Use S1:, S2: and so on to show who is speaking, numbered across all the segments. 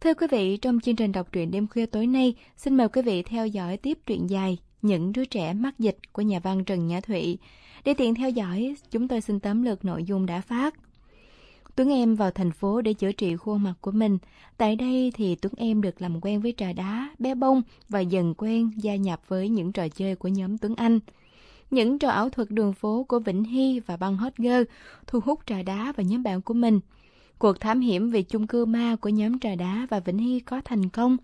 S1: Thưa quý vị, trong chương trình đọc truyện đêm khuya tối nay, xin mời quý vị theo dõi tiếp truyện dài Những đứa trẻ mắc dịch của nhà văn Trần Nhã Thụy. Để tiện theo dõi, chúng tôi xin tóm lược nội dung đã phát. Tuấn Em vào thành phố để chữa trị khuôn mặt của mình. Tại đây thì Tuấn Em được làm quen với trà đá, bé bông và dần quen gia nhập với những trò chơi của nhóm Tuấn Anh. Những trò ảo thuật đường phố của Vĩnh Hy và băng hot girl thu hút trà đá và nhóm bạn của mình. Cuộc thám hiểm về chung cư ma của nhóm trà đá và Vĩnh Hy có thành công.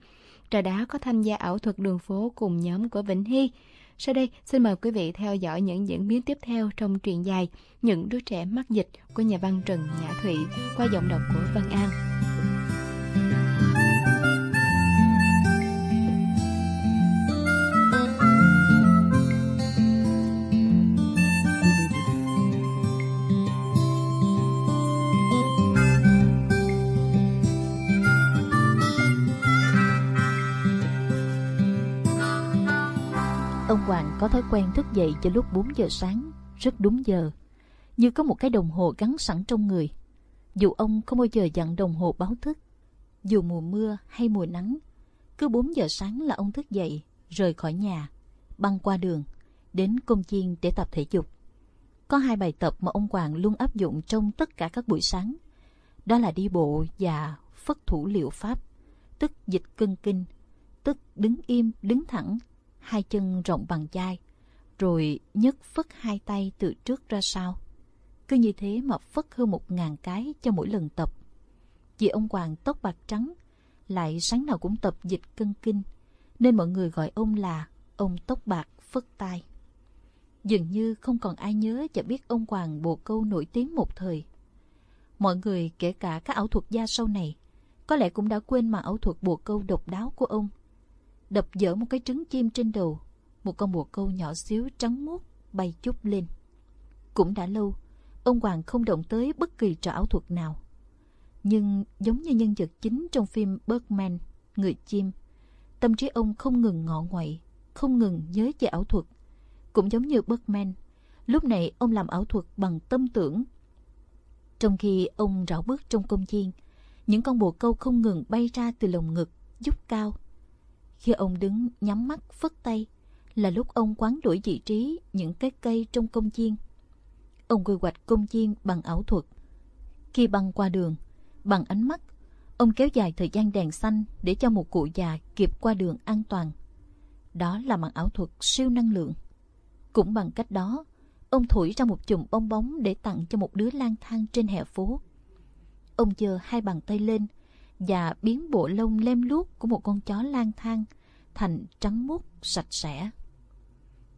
S1: Trà đá có tham gia ảo thuật đường phố cùng nhóm của Vĩnh Hy. Sau đây, xin mời quý vị theo dõi những diễn biến tiếp theo trong truyện dài Những đứa trẻ mắc dịch của nhà văn Trần Nhã Thụy qua giọng đọc của Văn An.
S2: Có thói quen thức dậy cho lúc 4 giờ sáng, rất đúng giờ, như có một cái đồng hồ gắn sẵn trong người. Dù ông không bao giờ dặn đồng hồ báo thức, dù mùa mưa hay mùa nắng, cứ 4 giờ sáng là ông thức dậy, rời khỏi nhà, băng qua đường, đến công viên để tập thể dục. Có hai bài tập mà ông Hoàng luôn áp dụng trong tất cả các buổi sáng. Đó là đi bộ và phất thủ liệu pháp, tức dịch cân kinh, tức đứng im, đứng thẳng, hai chân rộng bằng chai, rồi nhấc phất hai tay từ trước ra sau. Cứ như thế mà phất hơn một ngàn cái cho mỗi lần tập. Vì ông Hoàng tóc bạc trắng, lại sáng nào cũng tập dịch cân kinh, nên mọi người gọi ông là ông tóc bạc phất tay. Dường như không còn ai nhớ và biết ông Hoàng bồ câu nổi tiếng một thời. Mọi người, kể cả các ảo thuật gia sau này, có lẽ cũng đã quên mà ảo thuật bồ câu độc đáo của ông đập dở một cái trứng chim trên đầu. Một con bồ câu nhỏ xíu trắng muốt bay chút lên. Cũng đã lâu, ông Hoàng không động tới bất kỳ trò ảo thuật nào. Nhưng giống như nhân vật chính trong phim Birdman, Người chim, tâm trí ông không ngừng ngọ ngoậy, không ngừng nhớ về ảo thuật. Cũng giống như Birdman, lúc này ông làm ảo thuật bằng tâm tưởng. Trong khi ông rảo bước trong công viên, những con bồ câu không ngừng bay ra từ lồng ngực, giúp cao, khi ông đứng nhắm mắt phất tay là lúc ông quán đổi vị trí những cái cây trong công viên. Ông quy hoạch công viên bằng ảo thuật. Khi băng qua đường, bằng ánh mắt, ông kéo dài thời gian đèn xanh để cho một cụ già kịp qua đường an toàn. Đó là bằng ảo thuật siêu năng lượng. Cũng bằng cách đó, ông thổi ra một chùm bong bóng để tặng cho một đứa lang thang trên hè phố. Ông giơ hai bàn tay lên và biến bộ lông lem luốc của một con chó lang thang thành trắng muốt sạch sẽ.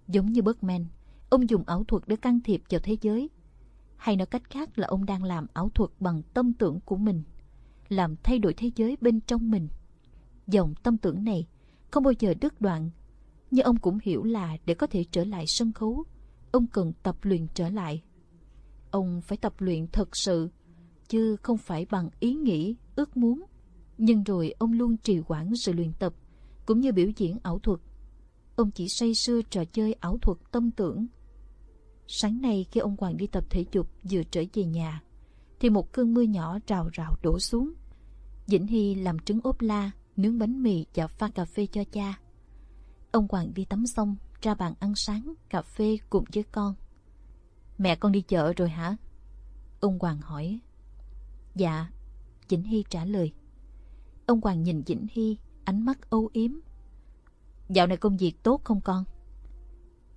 S2: Giống như Birdman, ông dùng ảo thuật để can thiệp vào thế giới. Hay nói cách khác là ông đang làm ảo thuật bằng tâm tưởng của mình, làm thay đổi thế giới bên trong mình. Dòng tâm tưởng này không bao giờ đứt đoạn, nhưng ông cũng hiểu là để có thể trở lại sân khấu, ông cần tập luyện trở lại. Ông phải tập luyện thật sự, chứ không phải bằng ý nghĩ, ước muốn. Nhưng rồi ông luôn trì hoãn sự luyện tập cũng như biểu diễn ảo thuật. Ông chỉ say sưa trò chơi ảo thuật tâm tưởng. Sáng nay khi ông Hoàng đi tập thể dục vừa trở về nhà, thì một cơn mưa nhỏ rào rào đổ xuống. Vĩnh Hy làm trứng ốp la, nướng bánh mì và pha cà phê cho cha. Ông Hoàng đi tắm xong, ra bàn ăn sáng, cà phê cùng với con. Mẹ con đi chợ rồi hả? Ông Hoàng hỏi. Dạ, Vĩnh Hy trả lời. Ông Hoàng nhìn Vĩnh Hy ánh mắt âu yếm. Dạo này công việc tốt không con?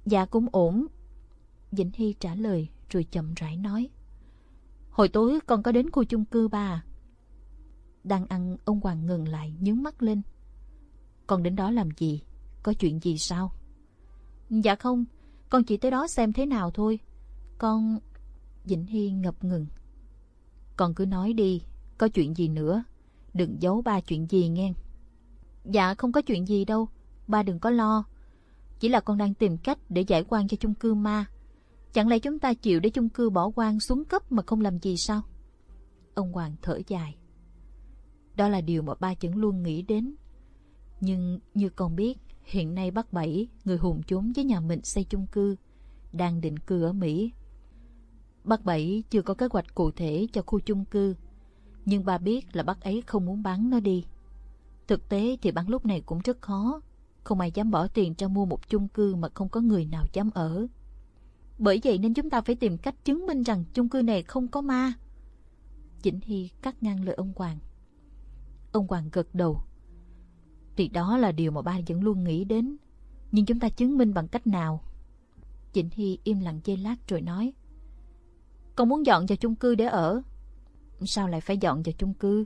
S2: Dạ cũng ổn. Vĩnh Hy trả lời rồi chậm rãi nói. Hồi tối con có đến khu chung cư ba à? Đang ăn ông Hoàng ngừng lại nhướng mắt lên. Con đến đó làm gì? Có chuyện gì sao? Dạ không, con chỉ tới đó xem thế nào thôi. Con... Vĩnh Hy ngập ngừng. Con cứ nói đi, có chuyện gì nữa? Đừng giấu ba chuyện gì nghe. Dạ không có chuyện gì đâu, ba đừng có lo. Chỉ là con đang tìm cách để giải quan cho chung cư ma. Chẳng lẽ chúng ta chịu để chung cư bỏ quan xuống cấp mà không làm gì sao? Ông Hoàng thở dài. Đó là điều mà ba vẫn luôn nghĩ đến. Nhưng như con biết, hiện nay bác Bảy, người hùng trốn với nhà mình xây chung cư, đang định cư ở Mỹ. Bác Bảy chưa có kế hoạch cụ thể cho khu chung cư, nhưng ba biết là bác ấy không muốn bán nó đi. Thực tế thì bán lúc này cũng rất khó. Không ai dám bỏ tiền ra mua một chung cư mà không có người nào dám ở. Bởi vậy nên chúng ta phải tìm cách chứng minh rằng chung cư này không có ma. chỉnh Hy cắt ngang lời ông Hoàng. Ông Hoàng gật đầu. Thì đó là điều mà ba vẫn luôn nghĩ đến. Nhưng chúng ta chứng minh bằng cách nào? chỉnh Hy im lặng giây lát rồi nói. Con muốn dọn vào chung cư để ở. Sao lại phải dọn vào chung cư?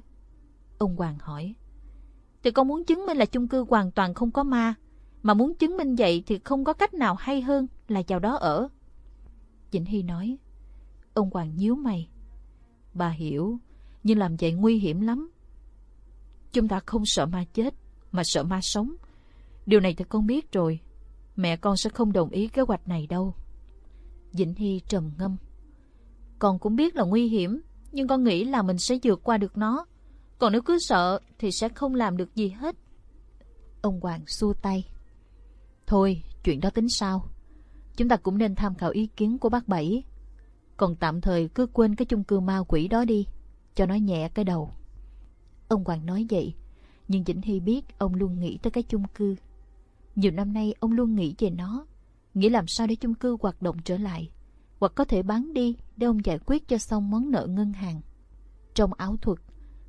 S2: Ông Hoàng hỏi. Thì con muốn chứng minh là chung cư hoàn toàn không có ma. Mà muốn chứng minh vậy thì không có cách nào hay hơn là vào đó ở. Vĩnh Hy nói. Ông Hoàng nhíu mày. Bà hiểu, nhưng làm vậy nguy hiểm lắm. Chúng ta không sợ ma chết, mà sợ ma sống. Điều này thì con biết rồi. Mẹ con sẽ không đồng ý kế hoạch này đâu. Vĩnh Hy trầm ngâm. Con cũng biết là nguy hiểm, nhưng con nghĩ là mình sẽ vượt qua được nó. Còn nếu cứ sợ thì sẽ không làm được gì hết. Ông Hoàng xua tay. Thôi, chuyện đó tính sao? Chúng ta cũng nên tham khảo ý kiến của bác Bảy. Còn tạm thời cứ quên cái chung cư ma quỷ đó đi, cho nó nhẹ cái đầu. Ông Hoàng nói vậy, nhưng Vĩnh Hy biết ông luôn nghĩ tới cái chung cư. Nhiều năm nay ông luôn nghĩ về nó, nghĩ làm sao để chung cư hoạt động trở lại, hoặc có thể bán đi để ông giải quyết cho xong món nợ ngân hàng. Trong áo thuật,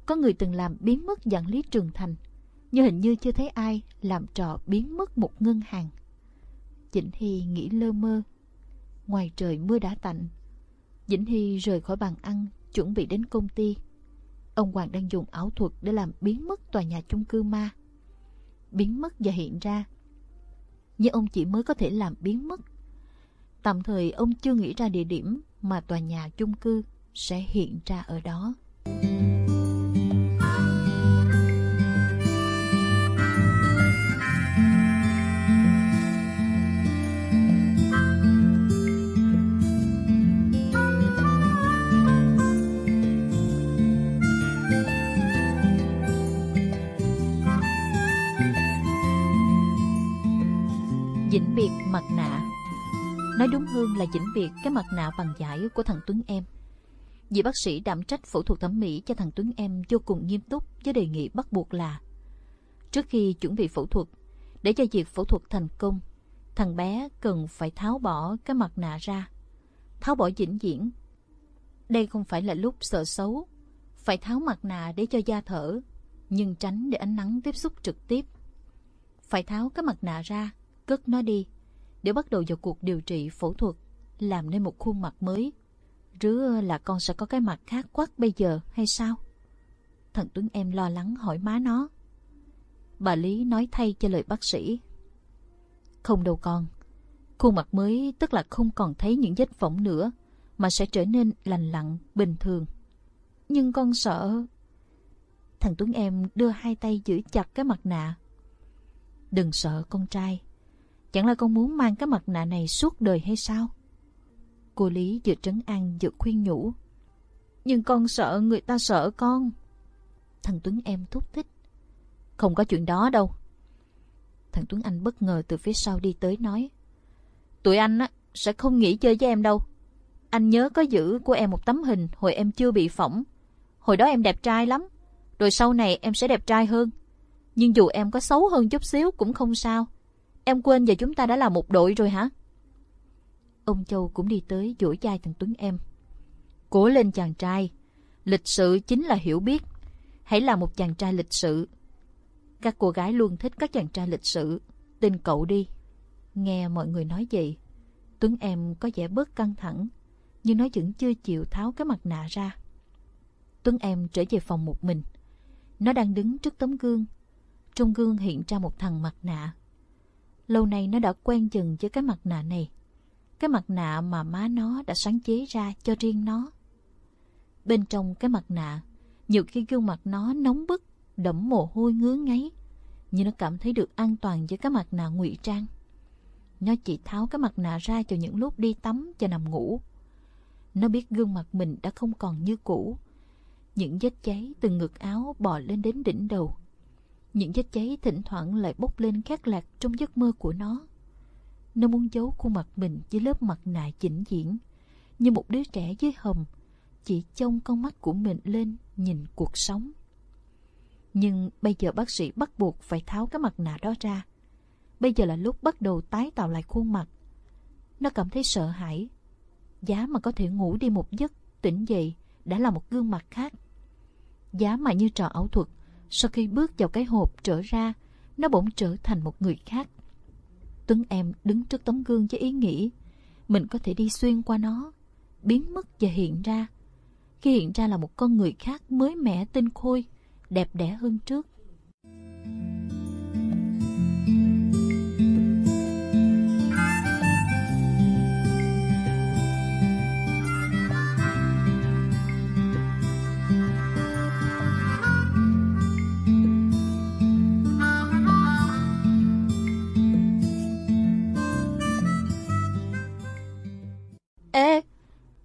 S2: có người từng làm biến mất dạng lý trường thành, nhưng hình như chưa thấy ai làm trò biến mất một ngân hàng. Vĩnh Hy nghĩ lơ mơ. Ngoài trời mưa đã tạnh. Vĩnh Hy rời khỏi bàn ăn, chuẩn bị đến công ty. Ông Hoàng đang dùng ảo thuật để làm biến mất tòa nhà chung cư ma. Biến mất và hiện ra. Nhưng ông chỉ mới có thể làm biến mất. Tạm thời ông chưa nghĩ ra địa điểm mà tòa nhà chung cư sẽ hiện ra ở đó. Dĩnh. Vĩnh biệt mặt Nói đúng hơn là chỉnh biệt cái mặt nạ bằng giải của thằng Tuấn em Vì bác sĩ đảm trách phẫu thuật thẩm mỹ cho thằng Tuấn em vô cùng nghiêm túc với đề nghị bắt buộc là Trước khi chuẩn bị phẫu thuật, để cho việc phẫu thuật thành công, thằng bé cần phải tháo bỏ cái mặt nạ ra. Tháo bỏ vĩnh viễn. Đây không phải là lúc sợ xấu, phải tháo mặt nạ để cho da thở, nhưng tránh để ánh nắng tiếp xúc trực tiếp. Phải tháo cái mặt nạ ra cất nó đi để bắt đầu vào cuộc điều trị phẫu thuật, làm nên một khuôn mặt mới. Rứa là con sẽ có cái mặt khác quắc bây giờ, hay sao? Thần tuấn em lo lắng hỏi má nó. Bà lý nói thay cho lời bác sĩ. Không đâu con. Khuôn mặt mới tức là không còn thấy những vết phỏng nữa, mà sẽ trở nên lành lặn, bình thường. Nhưng con sợ. Thằng tuấn em đưa hai tay giữ chặt cái mặt nạ. Đừng sợ con trai. Chẳng là con muốn mang cái mặt nạ này suốt đời hay sao? Cô Lý vừa trấn an vừa khuyên nhủ. Nhưng con sợ người ta sợ con. Thằng Tuấn em thúc thích. Không có chuyện đó đâu. Thằng Tuấn Anh bất ngờ từ phía sau đi tới nói. Tụi anh á, sẽ không nghỉ chơi với em đâu. Anh nhớ có giữ của em một tấm hình hồi em chưa bị phỏng. Hồi đó em đẹp trai lắm. Rồi sau này em sẽ đẹp trai hơn. Nhưng dù em có xấu hơn chút xíu cũng không sao. Em quên giờ chúng ta đã là một đội rồi hả? Ông Châu cũng đi tới dỗ chai thằng Tuấn em. Cố lên chàng trai. Lịch sự chính là hiểu biết. Hãy là một chàng trai lịch sự. Các cô gái luôn thích các chàng trai lịch sự. Tin cậu đi. Nghe mọi người nói vậy, Tuấn em có vẻ bớt căng thẳng, nhưng nó vẫn chưa chịu tháo cái mặt nạ ra. Tuấn em trở về phòng một mình. Nó đang đứng trước tấm gương. Trong gương hiện ra một thằng mặt nạ Lâu nay nó đã quen dần với cái mặt nạ này. Cái mặt nạ mà má nó đã sáng chế ra cho riêng nó. Bên trong cái mặt nạ, nhiều khi gương mặt nó nóng bức, đẫm mồ hôi ngứa ngáy. Nhưng nó cảm thấy được an toàn với cái mặt nạ ngụy trang. Nó chỉ tháo cái mặt nạ ra cho những lúc đi tắm cho nằm ngủ. Nó biết gương mặt mình đã không còn như cũ. Những vết cháy từ ngực áo bò lên đến đỉnh đầu những vết cháy thỉnh thoảng lại bốc lên khát lạc trong giấc mơ của nó. Nó muốn giấu khuôn mặt mình dưới lớp mặt nạ chỉnh diễn, như một đứa trẻ dưới hầm, chỉ trông con mắt của mình lên nhìn cuộc sống. Nhưng bây giờ bác sĩ bắt buộc phải tháo cái mặt nạ đó ra. Bây giờ là lúc bắt đầu tái tạo lại khuôn mặt. Nó cảm thấy sợ hãi. Giá mà có thể ngủ đi một giấc, tỉnh dậy, đã là một gương mặt khác. Giá mà như trò ảo thuật, sau khi bước vào cái hộp trở ra, nó bỗng trở thành một người khác. Tuấn em đứng trước tấm gương với ý nghĩ mình có thể đi xuyên qua nó, biến mất và hiện ra. Khi hiện ra là một con người khác mới mẻ tinh khôi, đẹp đẽ hơn trước.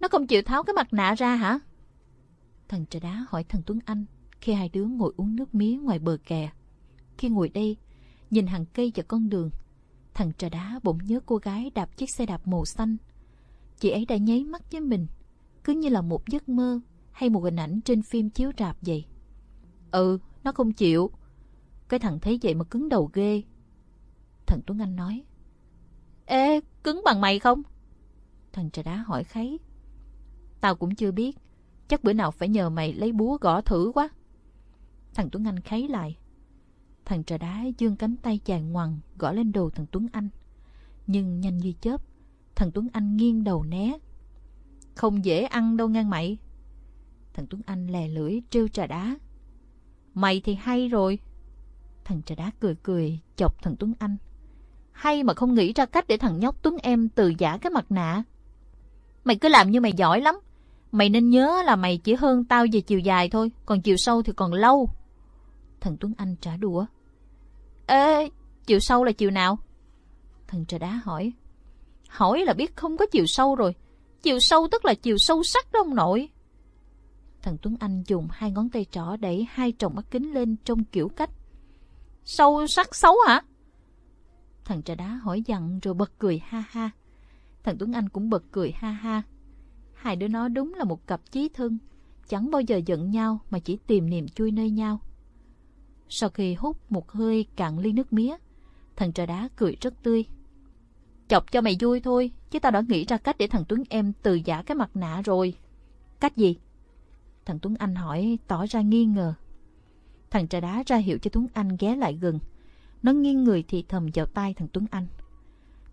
S2: Nó không chịu tháo cái mặt nạ ra hả? Thằng trà đá hỏi thằng Tuấn Anh khi hai đứa ngồi uống nước mía ngoài bờ kè. Khi ngồi đây, nhìn hàng cây và con đường, thằng trà đá bỗng nhớ cô gái đạp chiếc xe đạp màu xanh. Chị ấy đã nháy mắt với mình, cứ như là một giấc mơ hay một hình ảnh trên phim chiếu rạp vậy. Ừ, nó không chịu. Cái thằng thấy vậy mà cứng đầu ghê. Thằng Tuấn Anh nói. Ê, cứng bằng mày không? Thằng trà đá hỏi kháy. Tao cũng chưa biết. Chắc bữa nào phải nhờ mày lấy búa gõ thử quá. Thằng Tuấn Anh kháy lại. Thằng trà đá dương cánh tay chàng ngoằn gõ lên đầu thằng Tuấn Anh. Nhưng nhanh như chớp, thằng Tuấn Anh nghiêng đầu né. Không dễ ăn đâu ngang mày. Thằng Tuấn Anh lè lưỡi trêu trà đá. Mày thì hay rồi. Thằng trà đá cười cười chọc thằng Tuấn Anh. Hay mà không nghĩ ra cách để thằng nhóc Tuấn em từ giả cái mặt nạ. Mày cứ làm như mày giỏi lắm. Mày nên nhớ là mày chỉ hơn tao về chiều dài thôi, còn chiều sâu thì còn lâu. Thằng Tuấn Anh trả đùa. Ê, chiều sâu là chiều nào? Thằng trà đá hỏi. Hỏi là biết không có chiều sâu rồi. Chiều sâu tức là chiều sâu sắc đó ông nội. Thằng Tuấn Anh dùng hai ngón tay trỏ đẩy hai tròng mắt kính lên trong kiểu cách. Sâu sắc xấu hả? Thằng trà đá hỏi dặn rồi bật cười ha ha. Thằng Tuấn Anh cũng bật cười ha ha. Hai đứa nó đúng là một cặp chí thân, chẳng bao giờ giận nhau mà chỉ tìm niềm chui nơi nhau. Sau khi hút một hơi cạn ly nước mía, thằng trà đá cười rất tươi. Chọc cho mày vui thôi, chứ tao đã nghĩ ra cách để thằng Tuấn em từ giả cái mặt nạ rồi. Cách gì? Thằng Tuấn Anh hỏi tỏ ra nghi ngờ. Thằng trà đá ra hiệu cho Tuấn Anh ghé lại gần. Nó nghiêng người thì thầm vào tai thằng Tuấn Anh.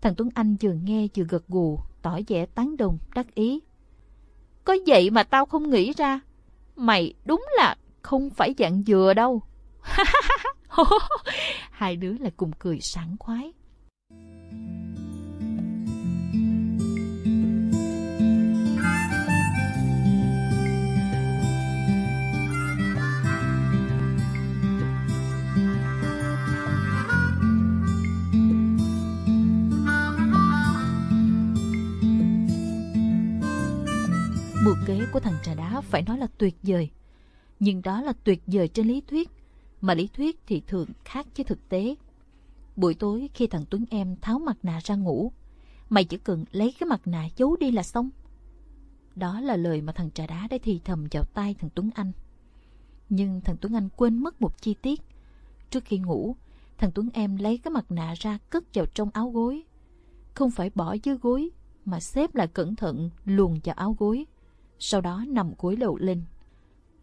S2: Thằng Tuấn Anh vừa nghe vừa gật gù, tỏ vẻ tán đồng, đắc ý. Có vậy mà tao không nghĩ ra. Mày đúng là không phải dạng dừa đâu. Hai đứa lại cùng cười sảng khoái. Của thằng trà đá phải nói là tuyệt vời. Nhưng đó là tuyệt vời trên lý thuyết, mà lý thuyết thì thường khác với thực tế. Buổi tối khi thằng Tuấn em tháo mặt nạ ra ngủ, mày chỉ cần lấy cái mặt nạ giấu đi là xong. Đó là lời mà thằng trà đá đã thì thầm vào tai thằng Tuấn Anh. Nhưng thằng Tuấn Anh quên mất một chi tiết. Trước khi ngủ, thằng Tuấn em lấy cái mặt nạ ra cất vào trong áo gối. Không phải bỏ dưới gối, mà xếp lại cẩn thận luồn vào áo gối sau đó nằm cúi đầu lên.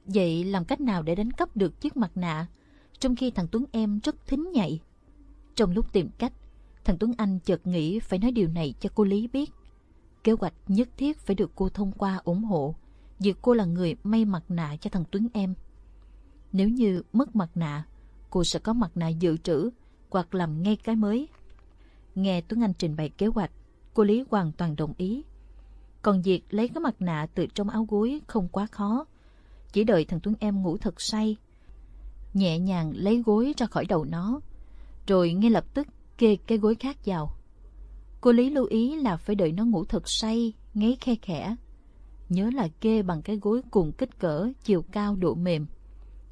S2: Vậy làm cách nào để đánh cắp được chiếc mặt nạ, trong khi thằng Tuấn em rất thính nhạy? Trong lúc tìm cách, thằng Tuấn Anh chợt nghĩ phải nói điều này cho cô Lý biết. Kế hoạch nhất thiết phải được cô thông qua ủng hộ, vì cô là người may mặt nạ cho thằng Tuấn em. Nếu như mất mặt nạ, cô sẽ có mặt nạ dự trữ hoặc làm ngay cái mới. Nghe Tuấn Anh trình bày kế hoạch, cô Lý hoàn toàn đồng ý. Còn việc lấy cái mặt nạ từ trong áo gối không quá khó. Chỉ đợi thằng Tuấn em ngủ thật say. Nhẹ nhàng lấy gối ra khỏi đầu nó. Rồi ngay lập tức kê cái gối khác vào. Cô Lý lưu ý là phải đợi nó ngủ thật say, ngáy khe khẽ. Nhớ là kê bằng cái gối cùng kích cỡ, chiều cao, độ mềm.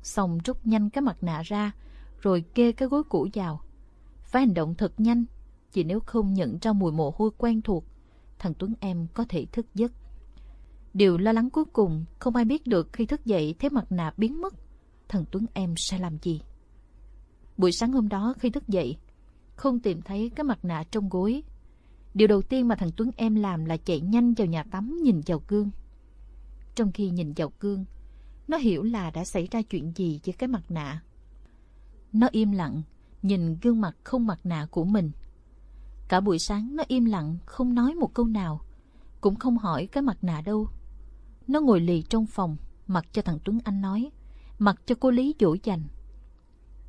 S2: Xong rút nhanh cái mặt nạ ra, rồi kê cái gối cũ vào. Phải hành động thật nhanh, chỉ nếu không nhận ra mùi mồ hôi quen thuộc thằng Tuấn em có thể thức giấc. Điều lo lắng cuối cùng không ai biết được khi thức dậy thấy mặt nạ biến mất. thằng Tuấn em sẽ làm gì. Buổi sáng hôm đó khi thức dậy, không tìm thấy cái mặt nạ trong gối. Điều đầu tiên mà thằng Tuấn em làm là chạy nhanh vào nhà tắm nhìn vào gương. Trong khi nhìn vào gương, nó hiểu là đã xảy ra chuyện gì với cái mặt nạ. Nó im lặng, nhìn gương mặt không mặt nạ của mình. Cả buổi sáng nó im lặng, không nói một câu nào, cũng không hỏi cái mặt nạ đâu. Nó ngồi lì trong phòng, mặc cho thằng Tuấn Anh nói, mặc cho cô Lý dỗ dành.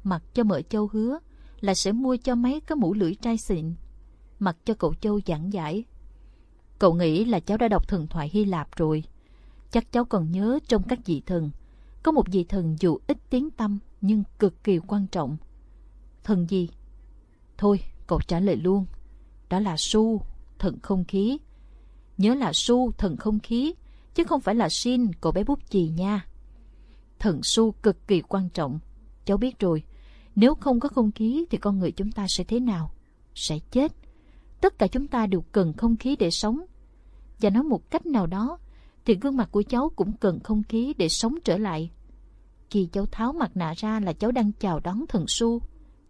S2: Mặc cho mợ châu hứa là sẽ mua cho mấy cái mũ lưỡi trai xịn. Mặc cho cậu châu giảng giải. Cậu nghĩ là cháu đã đọc thần thoại Hy Lạp rồi. Chắc cháu còn nhớ trong các vị thần, có một vị thần dù ít tiếng tâm nhưng cực kỳ quan trọng. Thần gì? Thôi, cậu trả lời luôn. Đó là Su, thần không khí. Nhớ là Su, thần không khí, chứ không phải là xin cậu bé bút chì nha. Thần Su cực kỳ quan trọng. Cháu biết rồi, nếu không có không khí thì con người chúng ta sẽ thế nào? Sẽ chết. Tất cả chúng ta đều cần không khí để sống. Và nói một cách nào đó, thì gương mặt của cháu cũng cần không khí để sống trở lại. Khi cháu tháo mặt nạ ra là cháu đang chào đón thần su.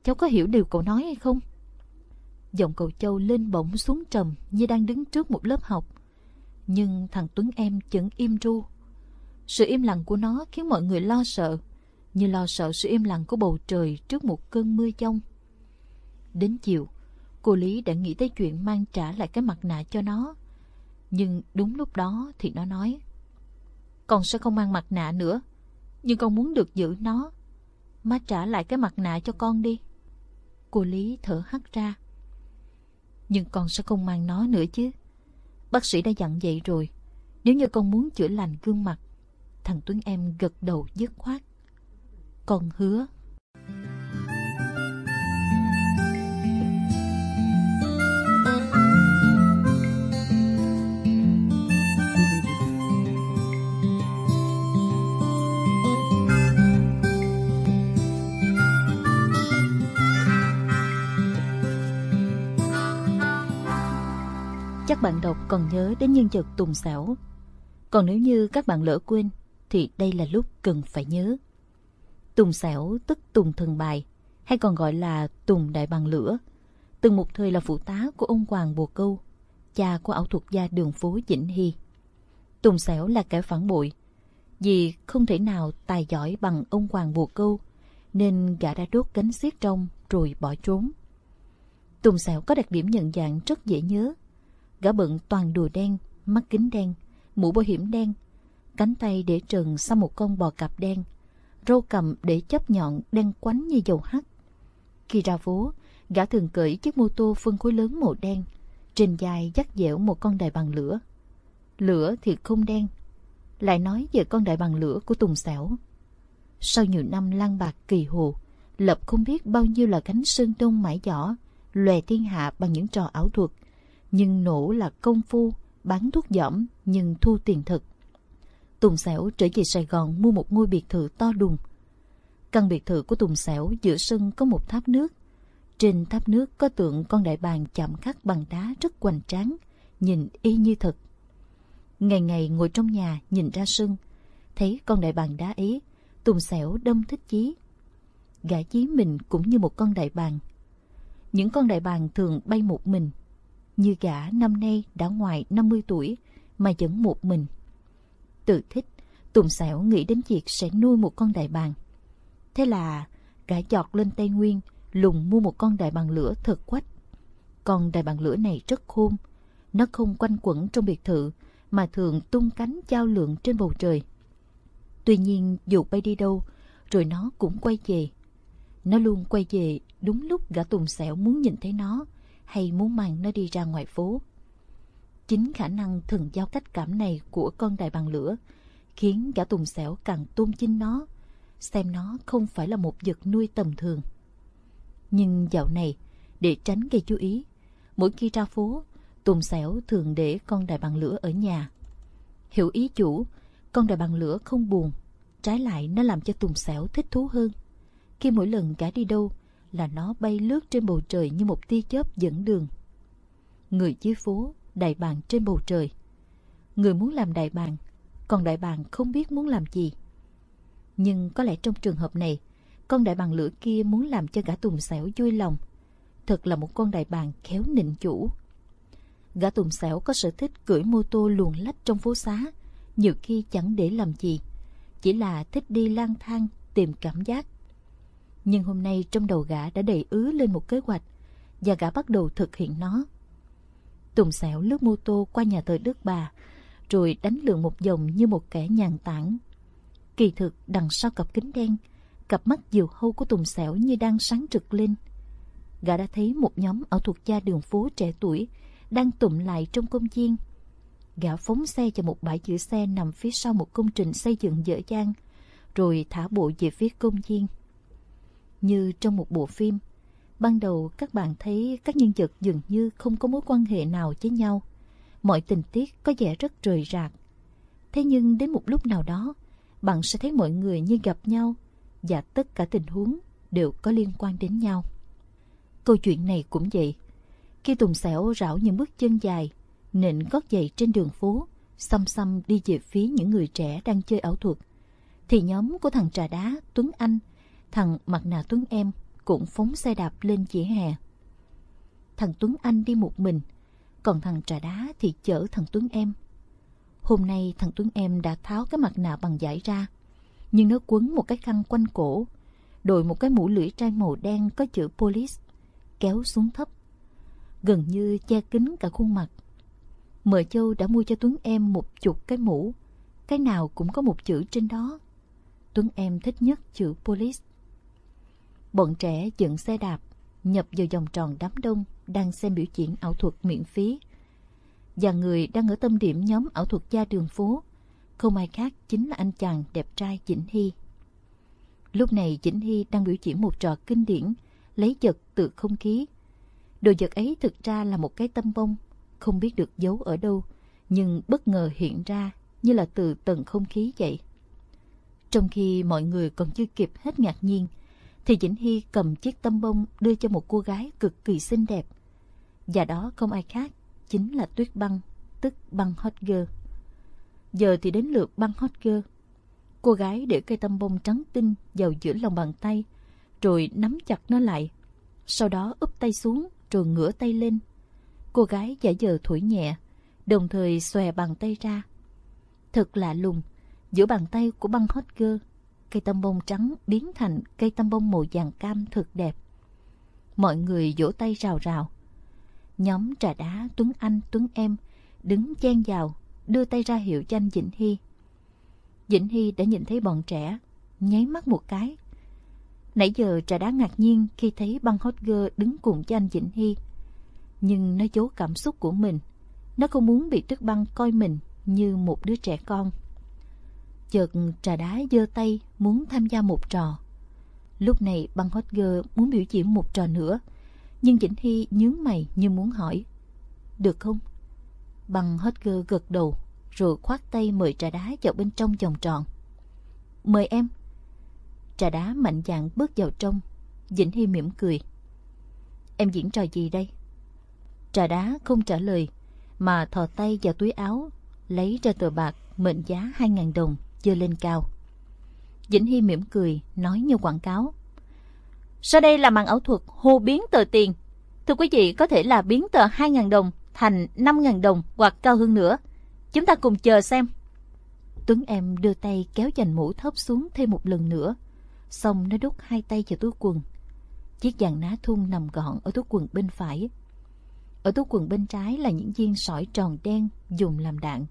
S2: Cháu có hiểu điều cậu nói hay không? Giọng cậu Châu lên bổng xuống trầm như đang đứng trước một lớp học. Nhưng thằng Tuấn em vẫn im ru. Sự im lặng của nó khiến mọi người lo sợ, như lo sợ sự im lặng của bầu trời trước một cơn mưa giông. Đến chiều, cô Lý đã nghĩ tới chuyện mang trả lại cái mặt nạ cho nó. Nhưng đúng lúc đó thì nó nói Con sẽ không mang mặt nạ nữa Nhưng con muốn được giữ nó Má trả lại cái mặt nạ cho con đi Cô Lý thở hắt ra nhưng con sẽ không mang nó nữa chứ. Bác sĩ đã dặn vậy rồi. Nếu như con muốn chữa lành gương mặt, Thằng Tuấn em gật đầu dứt khoát. Con hứa Chắc bạn đọc còn nhớ đến nhân vật Tùng Xảo. Còn nếu như các bạn lỡ quên, thì đây là lúc cần phải nhớ. Tùng Xảo tức Tùng Thần Bài, hay còn gọi là Tùng Đại Bằng Lửa, từng một thời là phụ tá của ông Hoàng Bồ Câu, cha của ảo thuật gia đường phố Vĩnh Hy. Tùng Xẻo là kẻ phản bội, vì không thể nào tài giỏi bằng ông Hoàng Bồ Câu, nên gã đã đốt cánh xiết trong rồi bỏ trốn. Tùng Xẻo có đặc điểm nhận dạng rất dễ nhớ, Gã bận toàn đồ đen, mắt kính đen, mũ bảo hiểm đen, cánh tay để trần sau một con bò cạp đen, râu cầm để chấp nhọn đen quánh như dầu hắt. Khi ra phố, gã thường cởi chiếc mô tô phân khối lớn màu đen, trên dài dắt dẻo một con đài bằng lửa. Lửa thì không đen, lại nói về con đại bằng lửa của Tùng Xẻo. Sau nhiều năm lang bạc kỳ hồ, Lập không biết bao nhiêu là cánh sơn đông mãi giỏ, lòe thiên hạ bằng những trò ảo thuật, nhưng nổ là công phu, bán thuốc dỏm nhưng thu tiền thực. Tùng Sẻo trở về Sài Gòn mua một ngôi biệt thự to đùng. Căn biệt thự của Tùng Sẻo giữa sân có một tháp nước. Trên tháp nước có tượng con đại bàng chạm khắc bằng đá rất hoành tráng, nhìn y như thật. Ngày ngày ngồi trong nhà nhìn ra sân, thấy con đại bàng đá ấy, Tùng Sẻo đâm thích chí. Gã chí mình cũng như một con đại bàng. Những con đại bàng thường bay một mình, như gã năm nay đã ngoài 50 tuổi mà vẫn một mình. Tự thích, Tùng Sẻo nghĩ đến việc sẽ nuôi một con đại bàng. Thế là gã chọt lên Tây Nguyên, lùng mua một con đại bàng lửa thật quách. Con đại bàng lửa này rất khôn, nó không quanh quẩn trong biệt thự mà thường tung cánh trao lượng trên bầu trời. Tuy nhiên dù bay đi đâu, rồi nó cũng quay về. Nó luôn quay về đúng lúc gã Tùng Sẻo muốn nhìn thấy nó hay muốn mang nó đi ra ngoài phố. Chính khả năng thần giao cách cảm này của con đại bằng lửa khiến gã tùng xẻo càng tôn chinh nó, xem nó không phải là một vật nuôi tầm thường. Nhưng dạo này, để tránh gây chú ý, mỗi khi ra phố, Tùng xẻo thường để con đại bằng lửa ở nhà. Hiểu ý chủ, con đại bằng lửa không buồn, trái lại nó làm cho Tùng xẻo thích thú hơn. Khi mỗi lần gã đi đâu, là nó bay lướt trên bầu trời như một tia chớp dẫn đường. Người dưới phố, đại bàng trên bầu trời. Người muốn làm đại bàng, còn đại bàng không biết muốn làm gì. Nhưng có lẽ trong trường hợp này, con đại bàng lửa kia muốn làm cho gã tùng xẻo vui lòng. Thật là một con đại bàng khéo nịnh chủ. Gã tùng xẻo có sở thích cưỡi mô tô luồn lách trong phố xá, nhiều khi chẳng để làm gì, chỉ là thích đi lang thang tìm cảm giác. Nhưng hôm nay trong đầu gã đã đầy ứ lên một kế hoạch và gã bắt đầu thực hiện nó. Tùng xẻo lướt mô tô qua nhà thờ Đức Bà, rồi đánh lượn một vòng như một kẻ nhàn tản. Kỳ thực đằng sau cặp kính đen, cặp mắt diều hâu của Tùng xẻo như đang sáng trực lên. Gã đã thấy một nhóm ở thuộc gia đường phố trẻ tuổi đang tụm lại trong công viên. Gã phóng xe cho một bãi giữ xe nằm phía sau một công trình xây dựng dở dang, rồi thả bộ về phía công viên. Như trong một bộ phim, ban đầu các bạn thấy các nhân vật dường như không có mối quan hệ nào với nhau. Mọi tình tiết có vẻ rất rời rạc. Thế nhưng đến một lúc nào đó, bạn sẽ thấy mọi người như gặp nhau và tất cả tình huống đều có liên quan đến nhau. Câu chuyện này cũng vậy. Khi Tùng Sẻo rảo những bước chân dài, nịnh gót giày trên đường phố, xăm xăm đi về phía những người trẻ đang chơi ảo thuật, thì nhóm của thằng trà đá Tuấn Anh, thằng mặt nạ Tuấn Em cũng phóng xe đạp lên vỉa hè. Thằng Tuấn Anh đi một mình, còn thằng trà đá thì chở thằng Tuấn Em. Hôm nay thằng Tuấn Em đã tháo cái mặt nạ bằng vải ra, nhưng nó quấn một cái khăn quanh cổ, đội một cái mũ lưỡi trai màu đen có chữ police, kéo xuống thấp, gần như che kín cả khuôn mặt. Mợ Châu đã mua cho Tuấn Em một chục cái mũ, cái nào cũng có một chữ trên đó. Tuấn Em thích nhất chữ police. Bọn trẻ dựng xe đạp, nhập vào vòng tròn đám đông đang xem biểu diễn ảo thuật miễn phí. Và người đang ở tâm điểm nhóm ảo thuật gia đường phố, không ai khác chính là anh chàng đẹp trai chỉnh Hy. Lúc này chỉnh Hy đang biểu diễn một trò kinh điển, lấy vật từ không khí. Đồ vật ấy thực ra là một cái tâm bông, không biết được giấu ở đâu, nhưng bất ngờ hiện ra như là từ tầng không khí vậy. Trong khi mọi người còn chưa kịp hết ngạc nhiên, thì Vĩnh Hy cầm chiếc tâm bông đưa cho một cô gái cực kỳ xinh đẹp. Và đó không ai khác, chính là Tuyết Băng, tức Băng Hot Girl. Giờ thì đến lượt Băng Hot Girl. Cô gái để cây tâm bông trắng tinh vào giữa lòng bàn tay, rồi nắm chặt nó lại. Sau đó úp tay xuống, rồi ngửa tay lên. Cô gái giả vờ thổi nhẹ, đồng thời xòe bàn tay ra. Thật lạ lùng, giữa bàn tay của băng hot girl cây tăm bông trắng biến thành cây tăm bông màu vàng cam thật đẹp. Mọi người vỗ tay rào rào. Nhóm trà đá Tuấn Anh, Tuấn Em đứng chen vào, đưa tay ra hiệu cho anh Vĩnh Hy. Vĩnh Hy đã nhìn thấy bọn trẻ, nháy mắt một cái. Nãy giờ trà đá ngạc nhiên khi thấy băng hot girl đứng cùng cho anh Vĩnh Hy. Nhưng nó giấu cảm xúc của mình. Nó không muốn bị Tuyết Băng coi mình như một đứa trẻ con. Chợt trà đá giơ tay muốn tham gia một trò. Lúc này băng hot girl muốn biểu diễn một trò nữa. Nhưng Vĩnh Hy nhướng mày như muốn hỏi. Được không? Băng hot girl gật đầu, rồi khoát tay mời trà đá vào bên trong vòng tròn. Mời em. Trà đá mạnh dạn bước vào trong. Vĩnh Hy mỉm cười. Em diễn trò gì đây? Trà đá không trả lời, mà thò tay vào túi áo, lấy ra tờ bạc mệnh giá 2.000 đồng dơ lên cao. Vĩnh Hy mỉm cười, nói như quảng cáo. Sau đây là màn ảo thuật hô biến tờ tiền. Thưa quý vị, có thể là biến tờ 2.000 đồng thành 5.000 đồng hoặc cao hơn nữa. Chúng ta cùng chờ xem. Tuấn em đưa tay kéo dành mũ thấp xuống thêm một lần nữa. Xong nó đút hai tay vào túi quần. Chiếc vàng ná thun nằm gọn ở túi quần bên phải. Ở túi quần bên trái là những viên sỏi tròn đen dùng làm đạn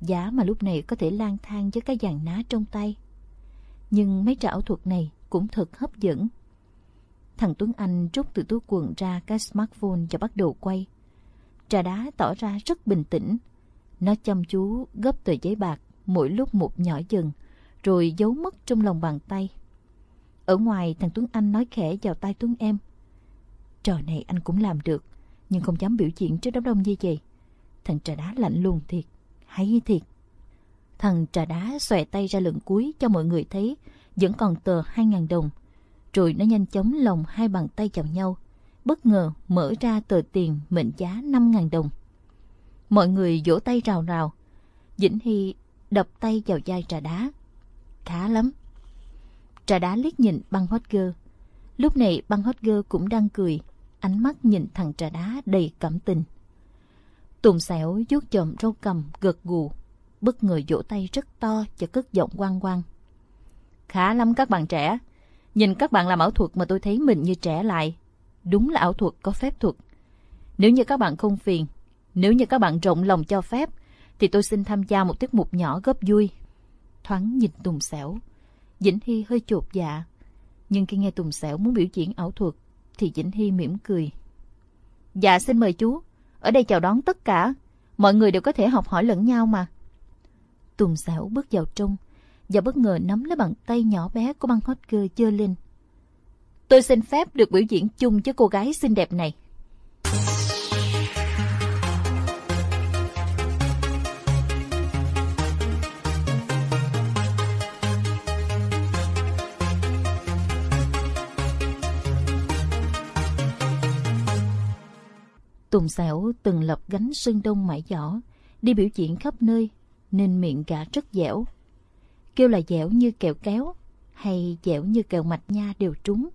S2: giá mà lúc này có thể lang thang với cái dàn ná trong tay. Nhưng mấy trò ảo thuật này cũng thật hấp dẫn. Thằng Tuấn Anh rút từ túi quần ra cái smartphone và bắt đầu quay. Trà đá tỏ ra rất bình tĩnh. Nó chăm chú gấp tờ giấy bạc mỗi lúc một nhỏ dần, rồi giấu mất trong lòng bàn tay. Ở ngoài thằng Tuấn Anh nói khẽ vào tay Tuấn em. Trò này anh cũng làm được, nhưng không dám biểu diễn trước đám đông như vậy. Thằng trà đá lạnh lùng thiệt hay thiệt. Thằng trà đá xòe tay ra lần cuối cho mọi người thấy vẫn còn tờ 2.000 đồng. Rồi nó nhanh chóng lồng hai bàn tay chào nhau, bất ngờ mở ra tờ tiền mệnh giá 5.000 đồng. Mọi người vỗ tay rào rào. Vĩnh Hy đập tay vào vai trà đá. Khá lắm, Trà đá liếc nhìn băng hot girl. Lúc này băng hot girl cũng đang cười, ánh mắt nhìn thằng trà đá đầy cảm tình. Tùng xẻo vuốt chồm râu cầm gật gù, bất ngờ vỗ tay rất to và cất giọng quang quang. Khá lắm các bạn trẻ. Nhìn các bạn làm ảo thuật mà tôi thấy mình như trẻ lại. Đúng là ảo thuật có phép thuật. Nếu như các bạn không phiền, nếu như các bạn rộng lòng cho phép, thì tôi xin tham gia một tiết mục nhỏ góp vui. Thoáng nhìn Tùng xẻo, Vĩnh Hy hơi chột dạ. Nhưng khi nghe Tùng xẻo muốn biểu diễn ảo thuật, thì Vĩnh Hy mỉm cười. Dạ xin mời chú, ở đây chào đón tất cả. Mọi người đều có thể học hỏi lẫn nhau mà. Tùng xảo bước vào trong và bất ngờ nắm lấy bàn tay nhỏ bé của băng hot girl dơ lên. Tôi xin phép được biểu diễn chung với cô gái xinh đẹp này. Tùng sảo từng lập gánh sơn đông mãi giỏ, đi biểu diễn khắp nơi, nên miệng gã rất dẻo. Kêu là dẻo như kẹo kéo, hay dẻo như kẹo mạch nha đều trúng.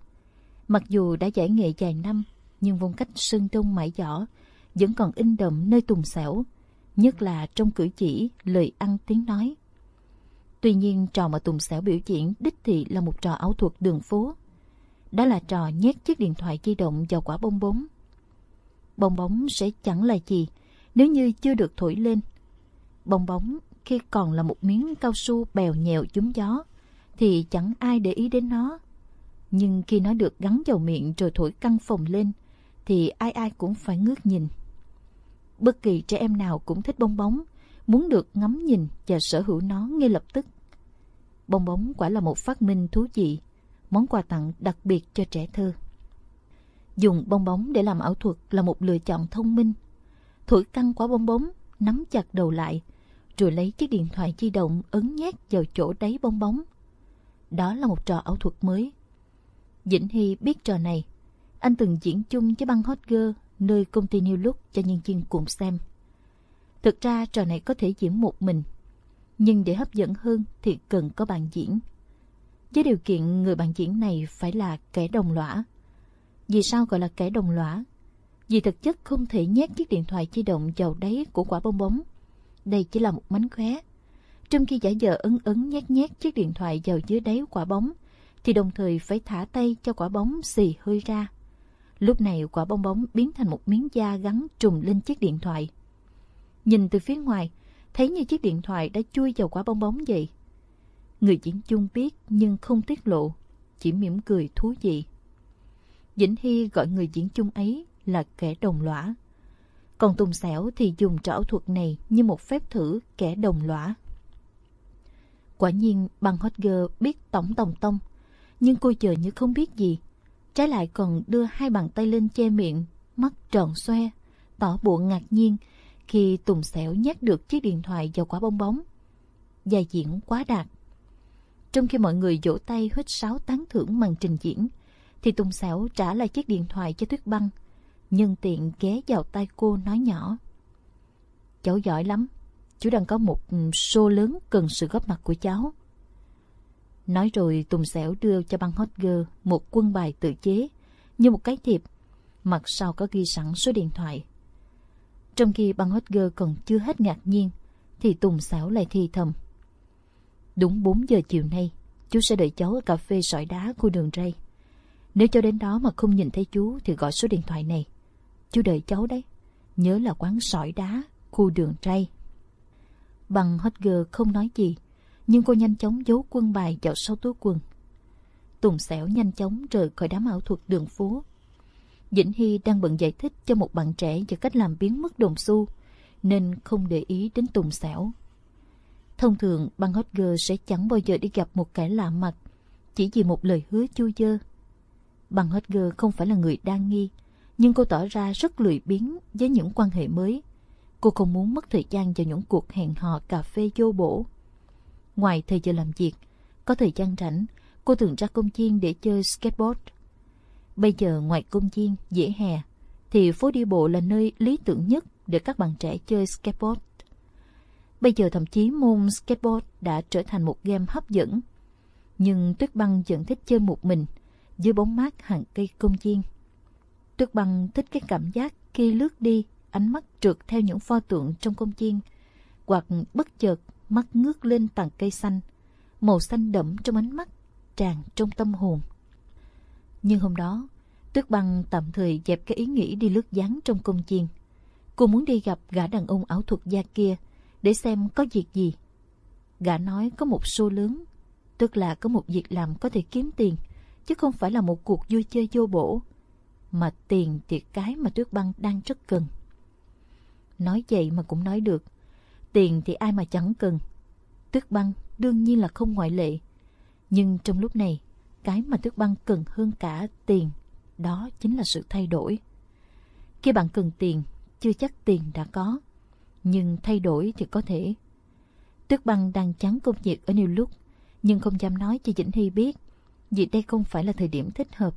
S2: Mặc dù đã giải nghệ dài năm, nhưng phong cách sơn đông mãi giỏ vẫn còn in đậm nơi Tùng sảo nhất là trong cử chỉ, lời ăn tiếng nói. Tuy nhiên trò mà Tùng sảo biểu diễn đích thị là một trò ảo thuật đường phố. Đó là trò nhét chiếc điện thoại di động vào quả bông bóng bong bóng sẽ chẳng là gì nếu như chưa được thổi lên. Bong bóng khi còn là một miếng cao su bèo nhèo trúng gió thì chẳng ai để ý đến nó. Nhưng khi nó được gắn vào miệng rồi thổi căng phồng lên thì ai ai cũng phải ngước nhìn. Bất kỳ trẻ em nào cũng thích bong bóng, muốn được ngắm nhìn và sở hữu nó ngay lập tức. Bong bóng quả là một phát minh thú vị, món quà tặng đặc biệt cho trẻ thơ. Dùng bong bóng để làm ảo thuật là một lựa chọn thông minh. Thổi căng quả bong bóng, nắm chặt đầu lại, rồi lấy chiếc điện thoại di động ấn nhét vào chỗ đáy bong bóng. Đó là một trò ảo thuật mới. Vĩnh Hy biết trò này. Anh từng diễn chung với băng hot girl nơi công ty New Look cho nhân viên cùng xem. Thực ra trò này có thể diễn một mình, nhưng để hấp dẫn hơn thì cần có bạn diễn. Với điều kiện người bạn diễn này phải là kẻ đồng lõa. Vì sao gọi là kẻ đồng lõa? Vì thực chất không thể nhét chiếc điện thoại di động vào đáy của quả bong bóng. Đây chỉ là một mánh khóe. Trong khi giả vờ ấn ấn nhét nhét chiếc điện thoại vào dưới đáy quả bóng, thì đồng thời phải thả tay cho quả bóng xì hơi ra. Lúc này quả bong bóng biến thành một miếng da gắn trùng lên chiếc điện thoại. Nhìn từ phía ngoài, thấy như chiếc điện thoại đã chui vào quả bong bóng vậy. Người diễn chung biết nhưng không tiết lộ, chỉ mỉm cười thú vị. Vĩnh Hy gọi người diễn chung ấy là kẻ đồng lõa. Còn Tùng Sẻo thì dùng trảo thuật này như một phép thử kẻ đồng lõa. Quả nhiên băng hot girl biết tổng tòng tông, nhưng cô chờ như không biết gì. Trái lại còn đưa hai bàn tay lên che miệng, mắt tròn xoe, tỏ bộ ngạc nhiên khi Tùng Sẻo nhét được chiếc điện thoại vào quả bong bóng. Gia diễn quá đạt. Trong khi mọi người vỗ tay hết sáo tán thưởng màn trình diễn, thì Tùng Sẻo trả lại chiếc điện thoại cho Tuyết Băng. Nhân tiện ghé vào tay cô nói nhỏ. Cháu giỏi lắm. Chú đang có một show lớn cần sự góp mặt của cháu. Nói rồi Tùng Sẻo đưa cho băng hot girl một quân bài tự chế như một cái thiệp. Mặt sau có ghi sẵn số điện thoại. Trong khi băng hot girl còn chưa hết ngạc nhiên thì Tùng Sẻo lại thi thầm. Đúng 4 giờ chiều nay, chú sẽ đợi cháu ở cà phê sỏi đá khu đường ray. Nếu cháu đến đó mà không nhìn thấy chú thì gọi số điện thoại này. Chú đợi cháu đấy. Nhớ là quán sỏi đá, khu đường trai Bằng hot girl không nói gì, nhưng cô nhanh chóng giấu quân bài vào sau túi quần. Tùng xẻo nhanh chóng rời khỏi đám ảo thuật đường phố. Vĩnh Hy đang bận giải thích cho một bạn trẻ về cách làm biến mất đồng xu, nên không để ý đến Tùng xẻo. Thông thường, băng hot girl sẽ chẳng bao giờ đi gặp một kẻ lạ mặt, chỉ vì một lời hứa chua dơ Bằng hết gơ không phải là người đa nghi, nhưng cô tỏ ra rất lười biếng với những quan hệ mới. Cô không muốn mất thời gian vào những cuộc hẹn hò cà phê vô bổ. Ngoài thời giờ làm việc, có thời gian rảnh, cô thường ra công viên để chơi skateboard. Bây giờ ngoài công viên, dễ hè, thì phố đi bộ là nơi lý tưởng nhất để các bạn trẻ chơi skateboard. Bây giờ thậm chí môn skateboard đã trở thành một game hấp dẫn. Nhưng Tuyết Băng vẫn thích chơi một mình dưới bóng mát hàng cây công viên. Tuyết Băng thích cái cảm giác khi lướt đi, ánh mắt trượt theo những pho tượng trong công viên, hoặc bất chợt mắt ngước lên tầng cây xanh, màu xanh đậm trong ánh mắt, tràn trong tâm hồn. Nhưng hôm đó, Tuyết Băng tạm thời dẹp cái ý nghĩ đi lướt dáng trong công viên. Cô muốn đi gặp gã đàn ông ảo thuật gia kia để xem có việc gì. Gã nói có một số lớn, tức là có một việc làm có thể kiếm tiền, chứ không phải là một cuộc vui chơi vô bổ. Mà tiền thì cái mà Tuyết Băng đang rất cần. Nói vậy mà cũng nói được. Tiền thì ai mà chẳng cần. Tuyết Băng đương nhiên là không ngoại lệ. Nhưng trong lúc này, cái mà Tuyết Băng cần hơn cả tiền, đó chính là sự thay đổi. Khi bạn cần tiền, chưa chắc tiền đã có. Nhưng thay đổi thì có thể. Tuyết Băng đang chán công việc ở New Look, nhưng không dám nói cho Vĩnh Hy biết, vì đây không phải là thời điểm thích hợp.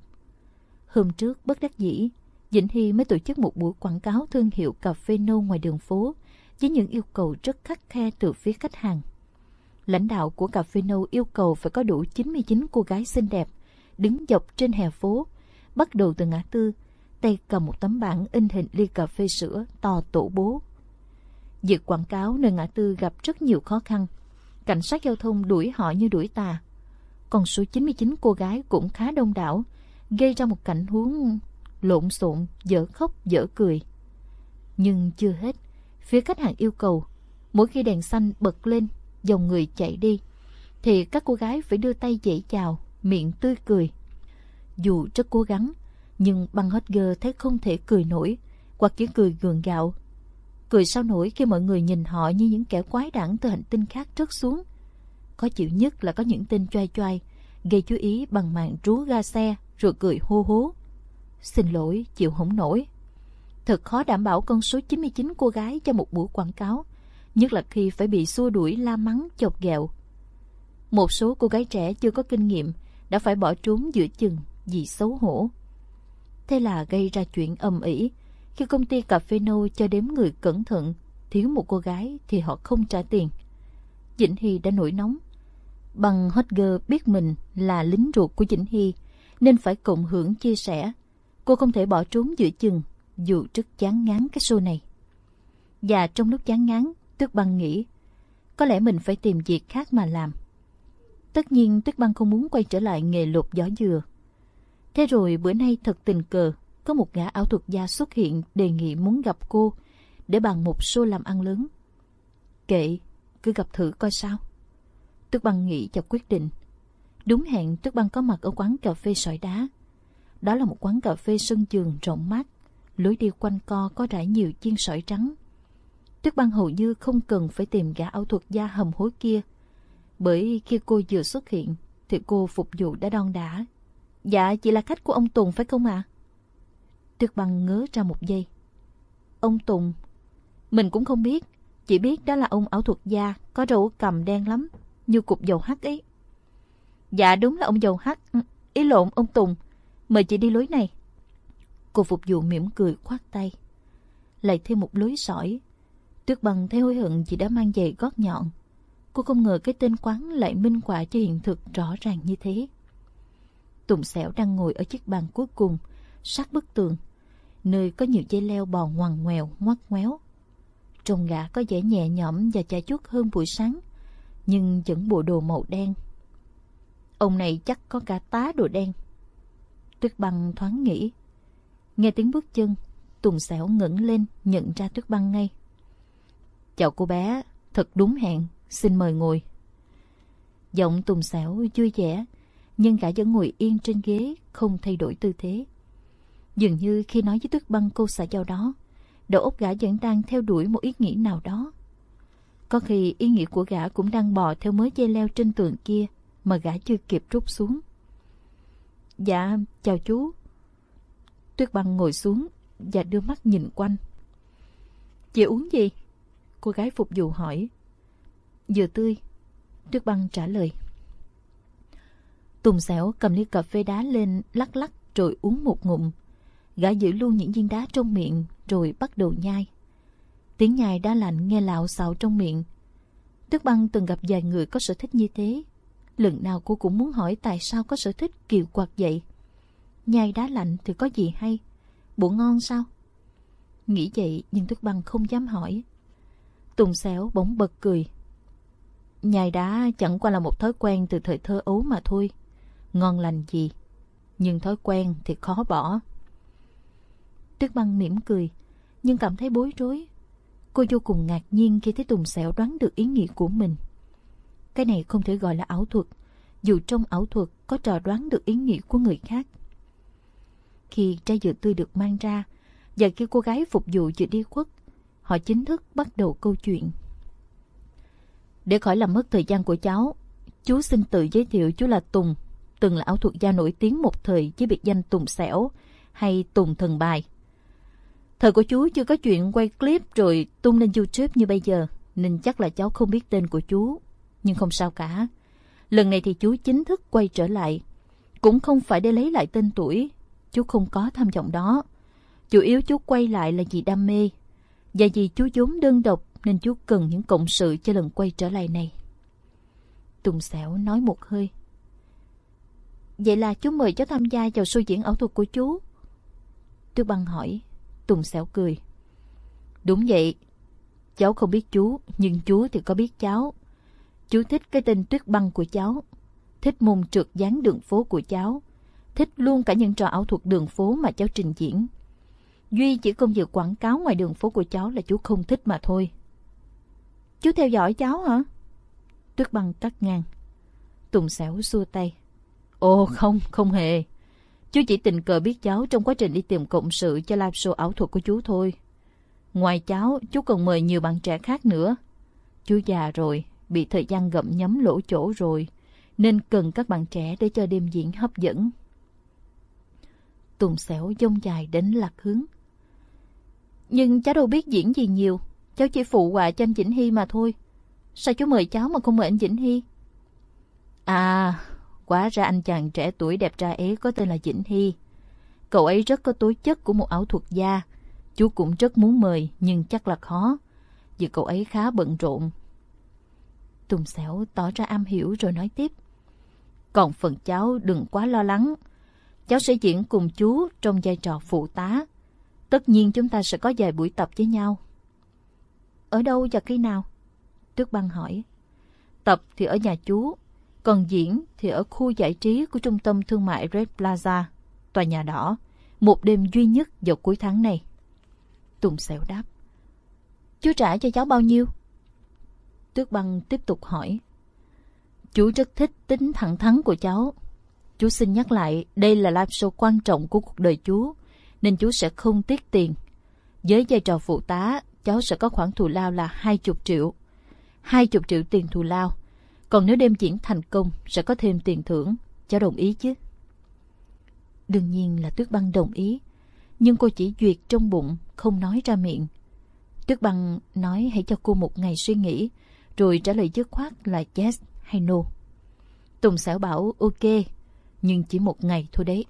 S2: Hôm trước, bất đắc dĩ, Vĩnh Hy mới tổ chức một buổi quảng cáo thương hiệu cà phê nâu ngoài đường phố với những yêu cầu rất khắc khe từ phía khách hàng. Lãnh đạo của cà phê nâu yêu cầu phải có đủ 99 cô gái xinh đẹp, đứng dọc trên hè phố, bắt đầu từ ngã tư, tay cầm một tấm bảng in hình ly cà phê sữa to tổ bố. Việc quảng cáo nơi ngã tư gặp rất nhiều khó khăn. Cảnh sát giao thông đuổi họ như đuổi tà. Còn số 99 cô gái cũng khá đông đảo, gây ra một cảnh huống lộn xộn, dở khóc dở cười. Nhưng chưa hết, phía khách hàng yêu cầu, mỗi khi đèn xanh bật lên, dòng người chạy đi, thì các cô gái phải đưa tay dễ chào, miệng tươi cười. Dù rất cố gắng, nhưng băng hết gơ thấy không thể cười nổi, hoặc chỉ cười gượng gạo. Cười sao nổi khi mọi người nhìn họ như những kẻ quái đản từ hành tinh khác rớt xuống. Có chịu nhất là có những tên choai choai, gây chú ý bằng mạng rú ga xe rồi cười hô hố. Xin lỗi, chịu không nổi. Thật khó đảm bảo con số 99 cô gái cho một buổi quảng cáo, nhất là khi phải bị xua đuổi la mắng chọc ghẹo. Một số cô gái trẻ chưa có kinh nghiệm đã phải bỏ trốn giữa chừng vì xấu hổ. Thế là gây ra chuyện ầm ĩ. Khi công ty cà phê nâu cho đếm người cẩn thận, thiếu một cô gái thì họ không trả tiền. dĩnh Hy đã nổi nóng. Bằng Hodger biết mình là lính ruột của Vĩnh Hy, nên phải cộng hưởng chia sẻ. Cô không thể bỏ trốn giữa chừng, dù rất chán ngán cái show này. Và trong lúc chán ngán, Tuyết Băng nghĩ, có lẽ mình phải tìm việc khác mà làm. Tất nhiên Tuyết Băng không muốn quay trở lại nghề lột gió dừa. Thế rồi bữa nay thật tình cờ, có một gã ảo thuật gia xuất hiện đề nghị muốn gặp cô để bàn một show làm ăn lớn. Kệ, cứ gặp thử coi sao. Tuyết Băng nghĩ và quyết định. Đúng hẹn Tuyết Băng có mặt ở quán cà phê sỏi đá. Đó là một quán cà phê sân trường rộng mát, lối đi quanh co có rải nhiều chiên sỏi trắng. Tuyết Băng hầu như không cần phải tìm gã ảo thuật gia hầm hối kia, bởi khi cô vừa xuất hiện thì cô phục vụ đã đon đã. Dạ, chị là khách của ông Tùng phải không ạ? À? Tuyết Băng ngớ ra một giây. Ông Tùng? Mình cũng không biết, chỉ biết đó là ông ảo thuật gia, có râu cầm đen lắm, như cục dầu hắt ấy. Dạ đúng là ông dầu hắt, ừ, ý lộn ông Tùng, mời chị đi lối này. Cô phục vụ mỉm cười khoát tay. Lại thêm một lối sỏi. Tuyết bằng thấy hối hận chị đã mang giày gót nhọn. Cô không ngờ cái tên quán lại minh họa cho hiện thực rõ ràng như thế. Tùng xẻo đang ngồi ở chiếc bàn cuối cùng, sát bức tường, nơi có nhiều dây leo bò ngoằn ngoèo, ngoắt ngoéo. Trông gã có vẻ nhẹ nhõm và chả chút hơn buổi sáng, nhưng vẫn bộ đồ màu đen. Ông này chắc có cả tá đồ đen. Tuyết băng thoáng nghĩ. Nghe tiếng bước chân, Tùng Sẻo ngẩng lên nhận ra Tuyết băng ngay. Chào cô bé, thật đúng hẹn, xin mời ngồi. Giọng Tùng Sẻo vui vẻ, nhưng gã vẫn ngồi yên trên ghế, không thay đổi tư thế. Dường như khi nói với Tuyết Băng câu xã giao đó, đầu óc gã vẫn đang theo đuổi một ý nghĩ nào đó. Có khi ý nghĩ của gã cũng đang bò theo mớ dây leo trên tường kia mà gã chưa kịp rút xuống. Dạ, chào chú. Tuyết Băng ngồi xuống và đưa mắt nhìn quanh. Chị uống gì? Cô gái phục vụ hỏi. Dừa tươi. Tuyết Băng trả lời. Tùng xẻo cầm ly cà phê đá lên lắc lắc rồi uống một ngụm. Gã giữ luôn những viên đá trong miệng rồi bắt đầu nhai. Tiếng nhai đá lạnh nghe lạo xạo trong miệng. Tuyết băng từng gặp vài người có sở thích như thế. Lần nào cô cũng muốn hỏi tại sao có sở thích kiều quạt vậy. Nhai đá lạnh thì có gì hay? Bộ ngon sao? Nghĩ vậy nhưng Tuyết Băng không dám hỏi. Tùng xéo bỗng bật cười. Nhai đá chẳng qua là một thói quen từ thời thơ ấu mà thôi. Ngon lành gì. Nhưng thói quen thì khó bỏ. Tuyết Băng mỉm cười, nhưng cảm thấy bối rối. Cô vô cùng ngạc nhiên khi thấy Tùng Sẹo đoán được ý nghĩa của mình. Cái này không thể gọi là ảo thuật, dù trong ảo thuật có trò đoán được ý nghĩa của người khác. Khi trái dừa tươi được mang ra, và khi cô gái phục vụ vừa đi khuất, họ chính thức bắt đầu câu chuyện. Để khỏi làm mất thời gian của cháu, chú xin tự giới thiệu chú là Tùng, từng là ảo thuật gia nổi tiếng một thời với biệt danh Tùng Sẻo hay Tùng Thần Bài. Thời của chú chưa có chuyện quay clip rồi tung lên YouTube như bây giờ, nên chắc là cháu không biết tên của chú. Nhưng không sao cả. Lần này thì chú chính thức quay trở lại. Cũng không phải để lấy lại tên tuổi. Chú không có tham vọng đó. Chủ yếu chú quay lại là vì đam mê. Và vì chú vốn đơn độc nên chú cần những cộng sự cho lần quay trở lại này. Tùng xẻo nói một hơi. Vậy là chú mời cháu tham gia vào show diễn ảo thuật của chú. Tuyết Băng hỏi. Tùng xẻo cười. Đúng vậy. Cháu không biết chú, nhưng chú thì có biết cháu. Chú thích cái tên tuyết băng của cháu. Thích môn trượt dáng đường phố của cháu. Thích luôn cả những trò ảo thuật đường phố mà cháu trình diễn. Duy chỉ công việc quảng cáo ngoài đường phố của cháu là chú không thích mà thôi. Chú theo dõi cháu hả? Tuyết băng cắt ngang. Tùng xẻo xua tay. Ồ không, không hề. Chú chỉ tình cờ biết cháu trong quá trình đi tìm cộng sự cho live show ảo thuật của chú thôi. Ngoài cháu, chú còn mời nhiều bạn trẻ khác nữa. Chú già rồi, bị thời gian gặm nhấm lỗ chỗ rồi, nên cần các bạn trẻ để cho đêm diễn hấp dẫn. Tùng xẻo dông dài đến lạc hướng. Nhưng cháu đâu biết diễn gì nhiều, cháu chỉ phụ họa cho anh Vĩnh Hy mà thôi. Sao chú mời cháu mà không mời anh Vĩnh Hy? À, Quá ra anh chàng trẻ tuổi đẹp trai ấy có tên là Vĩnh Hy. Cậu ấy rất có tố chất của một ảo thuật gia. Chú cũng rất muốn mời nhưng chắc là khó. Vì cậu ấy khá bận rộn. Tùng xẻo tỏ ra am hiểu rồi nói tiếp. Còn phần cháu đừng quá lo lắng. Cháu sẽ diễn cùng chú trong vai trò phụ tá. Tất nhiên chúng ta sẽ có vài buổi tập với nhau. Ở đâu và khi nào? Tuyết băng hỏi. Tập thì ở nhà chú, còn diễn thì ở khu giải trí của trung tâm thương mại Red Plaza, tòa nhà đỏ, một đêm duy nhất vào cuối tháng này. Tùng xẻo đáp. Chú trả cho cháu bao nhiêu? Tước băng tiếp tục hỏi. Chú rất thích tính thẳng thắn của cháu. Chú xin nhắc lại, đây là live show quan trọng của cuộc đời chú, nên chú sẽ không tiếc tiền. Với vai trò phụ tá, cháu sẽ có khoản thù lao là 20 triệu. 20 triệu tiền thù lao còn nếu đêm diễn thành công sẽ có thêm tiền thưởng. Cháu đồng ý chứ? Đương nhiên là Tuyết Băng đồng ý. Nhưng cô chỉ duyệt trong bụng, không nói ra miệng. Tuyết Băng nói hãy cho cô một ngày suy nghĩ, rồi trả lời dứt khoát là yes hay no. Tùng xảo bảo ok, nhưng chỉ một ngày thôi đấy.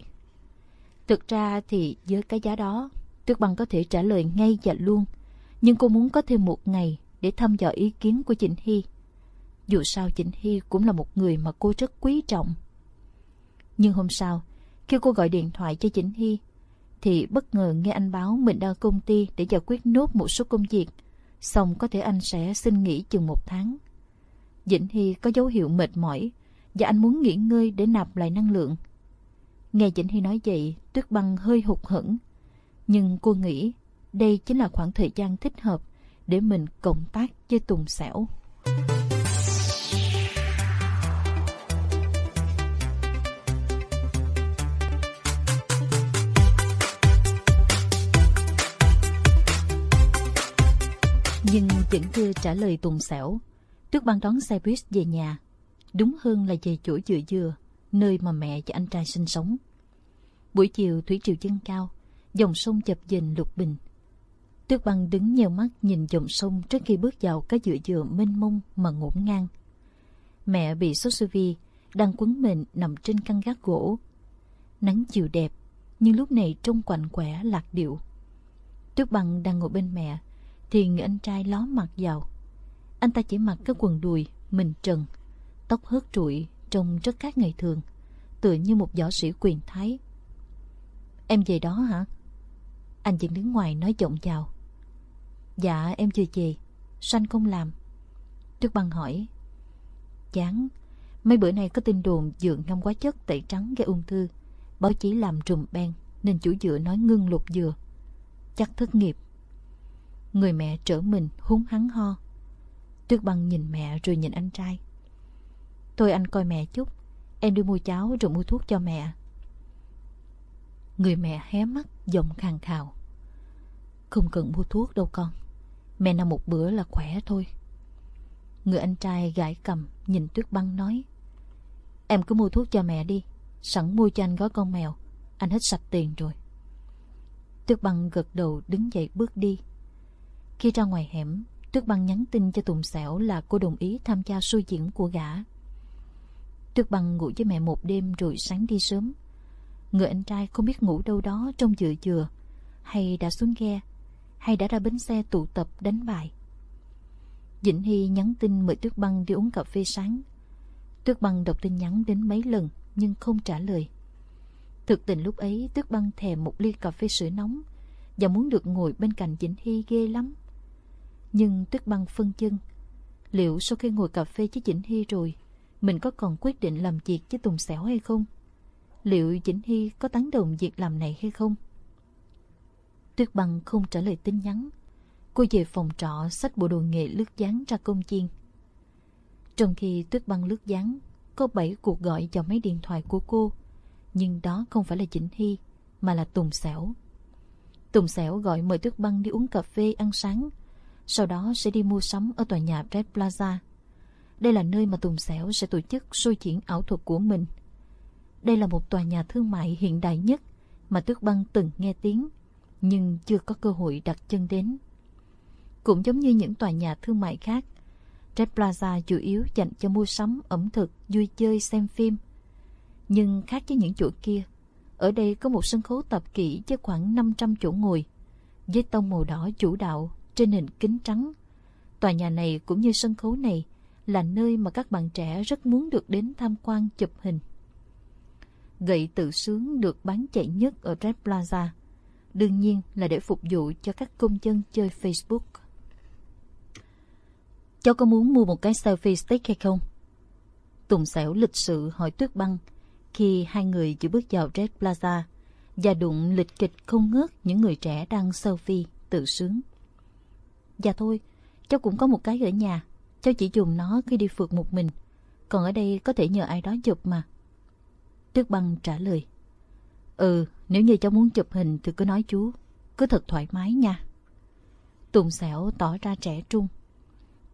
S2: Thực ra thì với cái giá đó, Tuyết Băng có thể trả lời ngay và luôn. Nhưng cô muốn có thêm một ngày để thăm dò ý kiến của Trịnh Hy. Dù sao Chỉnh Hy cũng là một người mà cô rất quý trọng. Nhưng hôm sau, khi cô gọi điện thoại cho Chỉnh Hy, thì bất ngờ nghe anh báo mình đang công ty để giải quyết nốt một số công việc, xong có thể anh sẽ xin nghỉ chừng một tháng. Dĩnh Hy có dấu hiệu mệt mỏi và anh muốn nghỉ ngơi để nạp lại năng lượng. Nghe Dĩnh Hy nói vậy, Tuyết Băng hơi hụt hẫng. Nhưng cô nghĩ đây chính là khoảng thời gian thích hợp để mình cộng tác với Tùng Xẻo. Nhưng vẫn chưa trả lời Tùng xẻo. Tuyết băng đón xe buýt về nhà. Đúng hơn là về chỗ dừa dừa, nơi mà mẹ và anh trai sinh sống. Buổi chiều thủy triều dâng cao, dòng sông chập dềnh lục bình. Tuyết băng đứng nheo mắt nhìn dòng sông trước khi bước vào cái dừa dừa mênh mông mà ngổn ngang. Mẹ bị sốt sư vi, đang quấn mình nằm trên căn gác gỗ. Nắng chiều đẹp, nhưng lúc này trông quạnh quẻ lạc điệu. Tuyết băng đang ngồi bên mẹ, thì người anh trai ló mặt vào. Anh ta chỉ mặc cái quần đùi, mình trần, tóc hớt trụi, trông rất khác ngày thường, tựa như một võ sĩ quyền thái. Em về đó hả? Anh vẫn đứng ngoài nói giọng chào. Dạ em chưa về, sanh không làm. Trước băng hỏi. Chán, mấy bữa nay có tin đồn dượng ngâm quá chất tẩy trắng gây ung thư. Báo chí làm trùm beng nên chủ dựa nói ngưng lục dừa. Chắc thất nghiệp. Người mẹ trở mình húng hắn ho. Tuyết băng nhìn mẹ rồi nhìn anh trai. Thôi anh coi mẹ chút, em đi mua cháo rồi mua thuốc cho mẹ. Người mẹ hé mắt giọng khàn khào. Không cần mua thuốc đâu con. Mẹ nằm một bữa là khỏe thôi. Người anh trai gãi cầm nhìn Tuyết băng nói. Em cứ mua thuốc cho mẹ đi. Sẵn mua cho anh gói con mèo. Anh hết sạch tiền rồi. Tuyết băng gật đầu đứng dậy bước đi. Khi ra ngoài hẻm, Tuyết băng nhắn tin cho Tùng Sẻo là cô đồng ý tham gia show diễn của gã. Tuyết băng ngủ với mẹ một đêm rồi sáng đi sớm. Người anh trai không biết ngủ đâu đó trong dừa dừa, hay đã xuống ghe, hay đã ra bến xe tụ tập đánh bài. Vĩnh Hy nhắn tin mời Tuyết băng đi uống cà phê sáng. Tuyết băng đọc tin nhắn đến mấy lần nhưng không trả lời. Thực tình lúc ấy Tuyết băng thèm một ly cà phê sữa nóng và muốn được ngồi bên cạnh Vĩnh Hy ghê lắm. Nhưng Tuyết băng phân chân. Liệu sau khi ngồi cà phê với chỉnh Hy rồi, mình có còn quyết định làm việc với Tùng Xẻo hay không? Liệu chỉnh Hy có tán đồng việc làm này hay không? Tuyết băng không trả lời tin nhắn. Cô về phòng trọ xách bộ đồ nghệ lướt dán ra công chiên. Trong khi Tuyết băng lướt dán, có 7 cuộc gọi vào máy điện thoại của cô. Nhưng đó không phải là chỉnh Hy, mà là Tùng Xẻo. Tùng Xẻo gọi mời Tuyết băng đi uống cà phê ăn sáng sau đó sẽ đi mua sắm ở tòa nhà Red Plaza. Đây là nơi mà Tùng Xẻo sẽ tổ chức show triển ảo thuật của mình. Đây là một tòa nhà thương mại hiện đại nhất mà Tước Băng từng nghe tiếng, nhưng chưa có cơ hội đặt chân đến. Cũng giống như những tòa nhà thương mại khác, Red Plaza chủ yếu dành cho mua sắm, ẩm thực, vui chơi, xem phim. Nhưng khác với những chỗ kia, ở đây có một sân khấu tập kỹ với khoảng 500 chỗ ngồi, với tông màu đỏ chủ đạo trên nền kính trắng. Tòa nhà này cũng như sân khấu này là nơi mà các bạn trẻ rất muốn được đến tham quan chụp hình. Gậy tự sướng được bán chạy nhất ở Red Plaza. Đương nhiên là để phục vụ cho các công dân chơi Facebook. Cháu có muốn mua một cái selfie stick hay không? Tùng xẻo lịch sự hỏi Tuyết Băng khi hai người chỉ bước vào Red Plaza và đụng lịch kịch không ngớt những người trẻ đang selfie tự sướng. Dạ thôi, cháu cũng có một cái ở nhà. Cháu chỉ dùng nó khi đi phượt một mình. Còn ở đây có thể nhờ ai đó chụp mà. Tuyết băng trả lời. Ừ, nếu như cháu muốn chụp hình thì cứ nói chú. Cứ thật thoải mái nha. Tùng xẻo tỏ ra trẻ trung.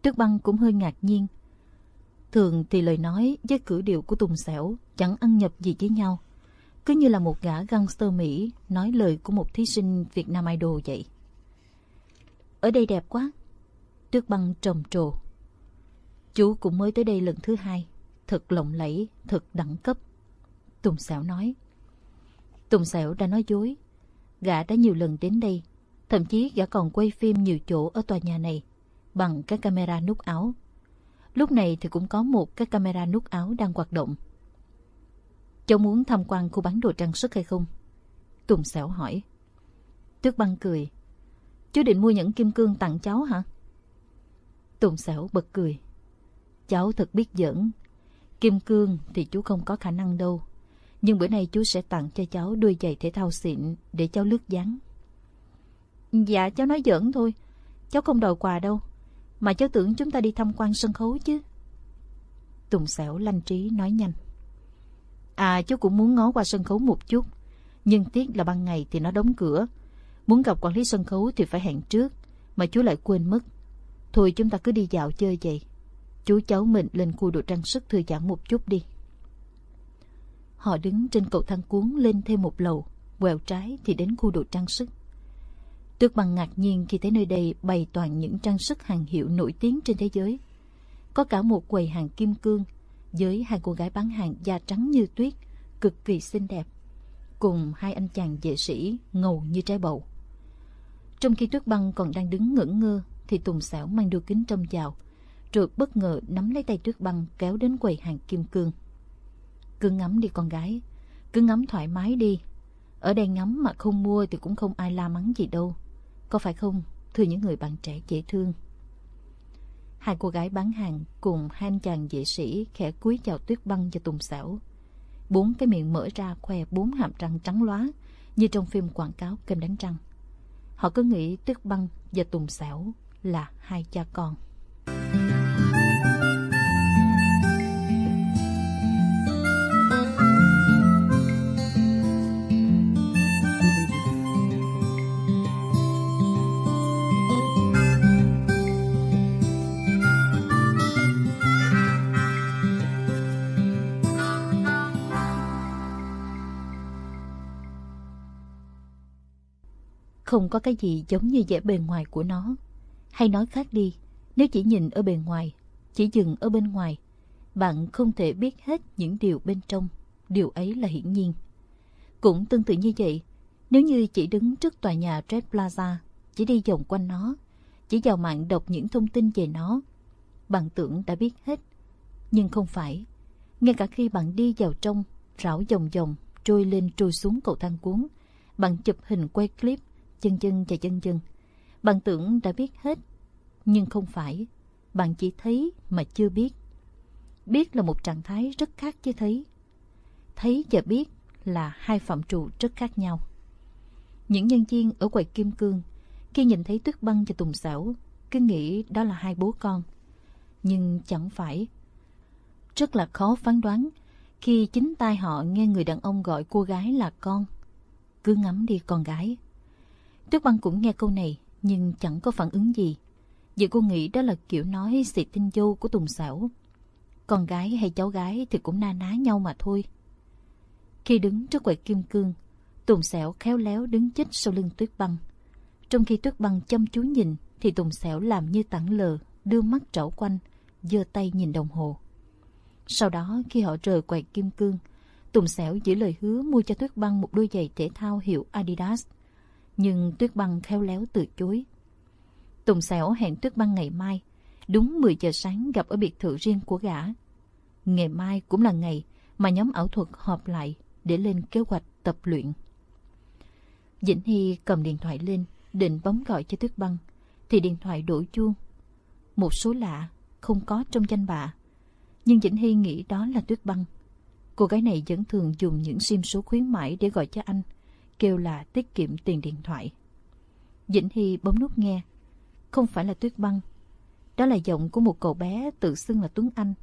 S2: Tuyết băng cũng hơi ngạc nhiên. Thường thì lời nói với cử điệu của Tùng xẻo chẳng ăn nhập gì với nhau. Cứ như là một gã gangster Mỹ nói lời của một thí sinh Việt Nam Idol vậy. Ở đây đẹp quá. Tuyết băng trầm trồ. Chú cũng mới tới đây lần thứ hai. Thật lộng lẫy, thật đẳng cấp. Tùng sảo nói. Tùng sảo đã nói dối. Gã đã nhiều lần đến đây. Thậm chí gã còn quay phim nhiều chỗ ở tòa nhà này bằng các camera nút áo. Lúc này thì cũng có một cái camera nút áo đang hoạt động. Cháu muốn tham quan khu bán đồ trang sức hay không? Tùng sảo hỏi. Tuyết băng cười. Chú định mua những kim cương tặng cháu hả? Tùng xẻo bật cười. Cháu thật biết giỡn. Kim cương thì chú không có khả năng đâu. Nhưng bữa nay chú sẽ tặng cho cháu đôi giày thể thao xịn để cháu lướt dáng. Dạ cháu nói giỡn thôi. Cháu không đòi quà đâu. Mà cháu tưởng chúng ta đi tham quan sân khấu chứ. Tùng xẻo lanh trí nói nhanh. À chú cũng muốn ngó qua sân khấu một chút. Nhưng tiếc là ban ngày thì nó đóng cửa. Muốn gặp quản lý sân khấu thì phải hẹn trước, mà chú lại quên mất. Thôi chúng ta cứ đi dạo chơi vậy. Chú cháu mình lên khu đồ trang sức thư giãn một chút đi. Họ đứng trên cầu thang cuốn lên thêm một lầu, quẹo trái thì đến khu đồ trang sức. Tước bằng ngạc nhiên khi thấy nơi đây bày toàn những trang sức hàng hiệu nổi tiếng trên thế giới. Có cả một quầy hàng kim cương với hai cô gái bán hàng da trắng như tuyết, cực kỳ xinh đẹp, cùng hai anh chàng vệ sĩ ngầu như trái bầu. Trong khi Tuyết Băng còn đang đứng ngẩn ngơ thì Tùng sảo mang đôi kính trông vào, rồi bất ngờ nắm lấy tay Tuyết Băng kéo đến quầy hàng kim cương. Cứ ngắm đi con gái, cứ ngắm thoải mái đi. Ở đây ngắm mà không mua thì cũng không ai la mắng gì đâu. Có phải không, thưa những người bạn trẻ dễ thương? Hai cô gái bán hàng cùng hai anh chàng vệ sĩ khẽ cúi chào tuyết băng và tùng sảo Bốn cái miệng mở ra khoe bốn hàm răng trắng lóa như trong phim quảng cáo kem đánh răng. Họ cứ nghĩ tuyết băng và tùng xảo là hai cha con. Không có cái gì giống như vẻ bề ngoài của nó. Hay nói khác đi, nếu chỉ nhìn ở bề ngoài, chỉ dừng ở bên ngoài, bạn không thể biết hết những điều bên trong. Điều ấy là hiển nhiên. Cũng tương tự như vậy, nếu như chỉ đứng trước tòa nhà Red Plaza, chỉ đi vòng quanh nó, chỉ vào mạng đọc những thông tin về nó, bạn tưởng đã biết hết. Nhưng không phải. Ngay cả khi bạn đi vào trong, rảo vòng vòng, trôi lên trôi xuống cầu thang cuốn, bạn chụp hình quay clip, chân chân và chân chân. Bạn tưởng đã biết hết, nhưng không phải. Bạn chỉ thấy mà chưa biết. Biết là một trạng thái rất khác với thấy. Thấy và biết là hai phạm trụ rất khác nhau. Những nhân viên ở quầy kim cương khi nhìn thấy tuyết băng và tùng xảo cứ nghĩ đó là hai bố con. Nhưng chẳng phải. Rất là khó phán đoán khi chính tai họ nghe người đàn ông gọi cô gái là con. Cứ ngắm đi con gái. Tuyết băng cũng nghe câu này nhưng chẳng có phản ứng gì. Vì cô nghĩ đó là kiểu nói xì tinh vô của Tùng Sảo. Con gái hay cháu gái thì cũng na ná nhau mà thôi. Khi đứng trước quầy kim cương, Tùng Sảo khéo léo đứng chích sau lưng Tuyết Băng. Trong khi Tuyết Băng chăm chú nhìn, thì Tùng Sảo làm như tảng lờ, đưa mắt trảo quanh, giơ tay nhìn đồng hồ. Sau đó, khi họ rời quầy kim cương, Tùng Sảo giữ lời hứa mua cho Tuyết Băng một đôi giày thể thao hiệu Adidas. Nhưng Tuyết Băng khéo léo từ chối. Tùng Sẻo hẹn Tuyết Băng ngày mai, đúng 10 giờ sáng gặp ở biệt thự riêng của gã. Ngày mai cũng là ngày mà nhóm ảo thuật họp lại để lên kế hoạch tập luyện. Dĩnh Hy cầm điện thoại lên, định bấm gọi cho Tuyết Băng, thì điện thoại đổ chuông. Một số lạ, không có trong danh bạ. Nhưng Dĩnh Hy nghĩ đó là Tuyết Băng. Cô gái này vẫn thường dùng những sim số khuyến mãi để gọi cho anh, kêu là tiết kiệm tiền điện thoại. Dĩnh Hy bấm nút nghe. Không phải là Tuyết Băng. Đó là giọng của một cậu bé tự xưng là Tuấn Anh.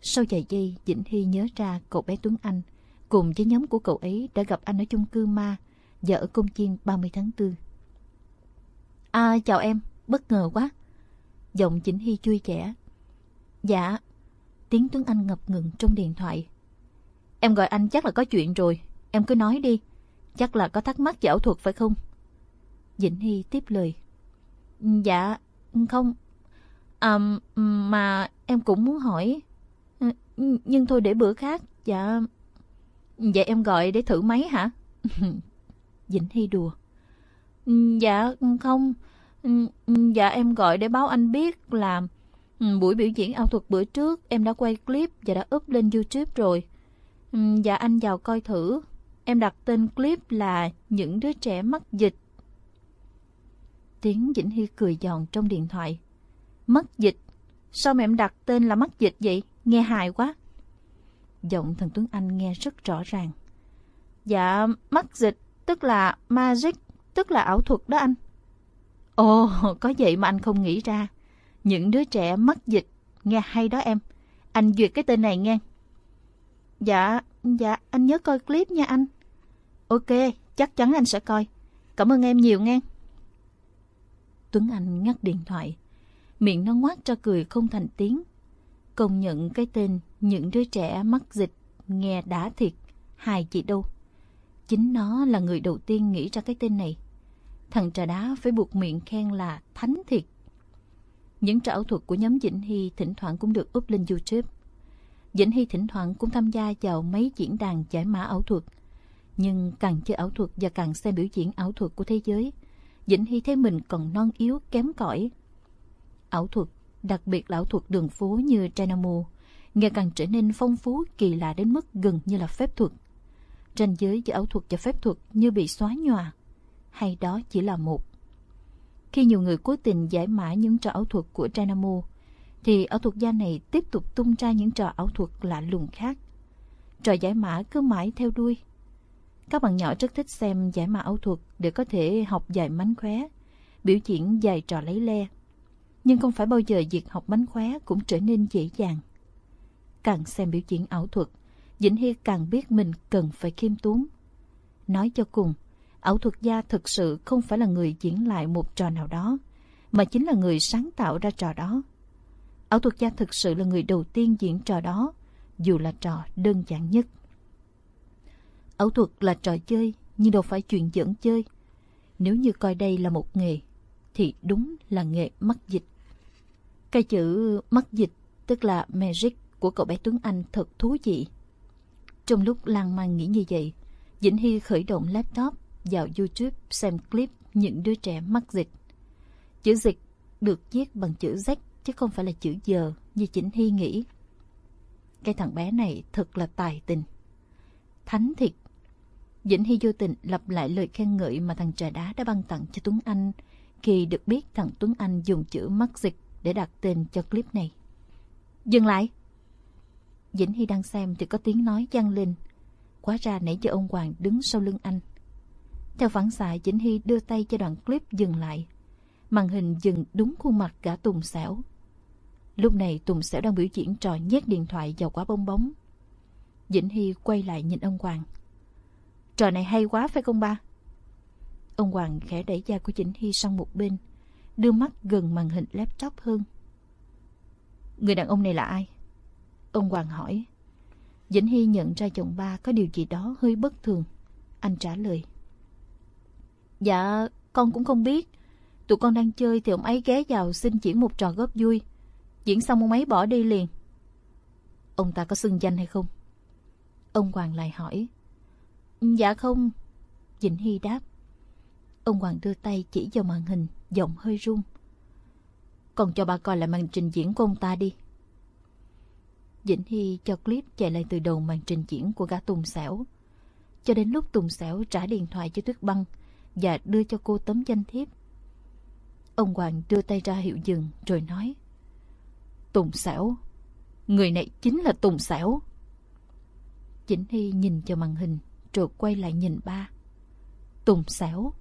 S2: Sau vài giây, Dĩnh Hy nhớ ra cậu bé Tuấn Anh cùng với nhóm của cậu ấy đã gặp anh ở chung cư ma và ở công chiên 30 tháng 4. À, chào em, bất ngờ quá. Giọng Dĩnh Hy chui trẻ. Dạ, tiếng Tuấn Anh ngập ngừng trong điện thoại. Em gọi anh chắc là có chuyện rồi, em cứ nói đi. Chắc là có thắc mắc về ảo thuật phải không? Dĩnh Hy tiếp lời. Dạ, không. À, mà em cũng muốn hỏi. Ừ, nhưng thôi để bữa khác. Dạ, Vậy em gọi để thử máy hả? Dĩnh Hy đùa. Dạ không. Dạ em gọi để báo anh biết là ừ, buổi biểu diễn ảo thuật bữa trước em đã quay clip và đã up lên YouTube rồi. Ừ, dạ anh vào coi thử. Em đặt tên clip là Những đứa trẻ mắc dịch. Tiếng Dĩnh Hy cười giòn trong điện thoại. Mắc dịch? Sao mà em đặt tên là mắc dịch vậy? Nghe hài quá. Giọng thần Tuấn Anh nghe rất rõ ràng. Dạ, mắc dịch, tức là magic, tức là ảo thuật đó anh. Ồ, có vậy mà anh không nghĩ ra. Những đứa trẻ mắc dịch, nghe hay đó em. Anh duyệt cái tên này nghe. Dạ, dạ, anh nhớ coi clip nha anh. Ok, chắc chắn anh sẽ coi. Cảm ơn em nhiều nghe. Tuấn Anh ngắt điện thoại. Miệng nó ngoác ra cười không thành tiếng. Công nhận cái tên những đứa trẻ mắc dịch nghe đã thiệt, hài chị đâu. Chính nó là người đầu tiên nghĩ ra cái tên này. Thằng trà đá phải buộc miệng khen là thánh thiệt. Những trò ảo thuật của nhóm Dĩnh Hy thỉnh thoảng cũng được up lên YouTube. Dĩnh Hy thỉnh thoảng cũng tham gia vào mấy diễn đàn giải mã ảo thuật. Nhưng càng chơi ảo thuật và càng xem biểu diễn ảo thuật của thế giới, Dĩnh Hy thấy mình còn non yếu kém cỏi. Ảo thuật, đặc biệt là ảo thuật đường phố như Dynamo, ngày càng trở nên phong phú kỳ lạ đến mức gần như là phép thuật. Ranh giới giữa ảo thuật và phép thuật như bị xóa nhòa, hay đó chỉ là một. Khi nhiều người cố tình giải mã những trò ảo thuật của Dynamo, thì ảo thuật gia này tiếp tục tung ra những trò ảo thuật lạ lùng khác. Trò giải mã cứ mãi theo đuôi. Các bạn nhỏ rất thích xem giải mã ảo thuật để có thể học dạy mánh khóe, biểu diễn dài trò lấy le. Nhưng không phải bao giờ việc học mánh khóe cũng trở nên dễ dàng. Càng xem biểu diễn ảo thuật, Vĩnh Hy càng biết mình cần phải khiêm tốn. Nói cho cùng, ảo thuật gia thực sự không phải là người diễn lại một trò nào đó, mà chính là người sáng tạo ra trò đó. Ảo thuật gia thực sự là người đầu tiên diễn trò đó, dù là trò đơn giản nhất. Ảo thuật là trò chơi, nhưng đâu phải chuyện dẫn chơi. Nếu như coi đây là một nghề, thì đúng là nghề mắc dịch. Cái chữ mắc dịch, tức là magic của cậu bé Tuấn Anh thật thú vị. Trong lúc lang mang nghĩ như vậy, Vĩnh Hy khởi động laptop vào YouTube xem clip những đứa trẻ mắc dịch. Chữ dịch được viết bằng chữ Z chứ không phải là chữ giờ như Vĩnh Hy nghĩ. Cái thằng bé này thật là tài tình. Thánh thiệt. Vĩnh Hy vô tình lặp lại lời khen ngợi mà thằng trà đá đã ban tặng cho Tuấn Anh khi được biết thằng Tuấn Anh dùng chữ mắc dịch để đặt tên cho clip này. Dừng lại! Vĩnh Hy đang xem thì có tiếng nói vang lên. Quá ra nãy giờ ông Hoàng đứng sau lưng anh. Theo phản xạ, Vĩnh Hy đưa tay cho đoạn clip dừng lại. Màn hình dừng đúng khuôn mặt cả Tùng Sẻo. Lúc này Tùng Sẻo đang biểu diễn trò nhét điện thoại vào quả bong bóng. Vĩnh Hy quay lại nhìn ông Hoàng. Trò này hay quá phải không ba? Ông Hoàng khẽ đẩy da của Chỉnh Hy sang một bên, đưa mắt gần màn hình laptop hơn. Người đàn ông này là ai? Ông Hoàng hỏi. Vĩnh Hy nhận ra chồng ba có điều gì đó hơi bất thường. Anh trả lời. Dạ, con cũng không biết. Tụi con đang chơi thì ông ấy ghé vào xin diễn một trò góp vui. Diễn xong ông ấy bỏ đi liền. Ông ta có xưng danh hay không? Ông Hoàng lại hỏi. Dạ không. Vĩnh Hy đáp. Ông Hoàng đưa tay chỉ vào màn hình, giọng hơi run. Còn cho bà coi lại màn trình diễn của ông ta đi. Vĩnh Hy cho clip chạy lại từ đầu màn trình diễn của gã Tùng Xẻo. Cho đến lúc Tùng Xẻo trả điện thoại cho Tuyết Băng và đưa cho cô tấm danh thiếp. Ông Hoàng đưa tay ra hiệu dừng rồi nói Tùng Xẻo Người này chính là Tùng Xẻo Vĩnh Hy nhìn cho màn hình rồi quay lại nhìn ba. Tùng xéo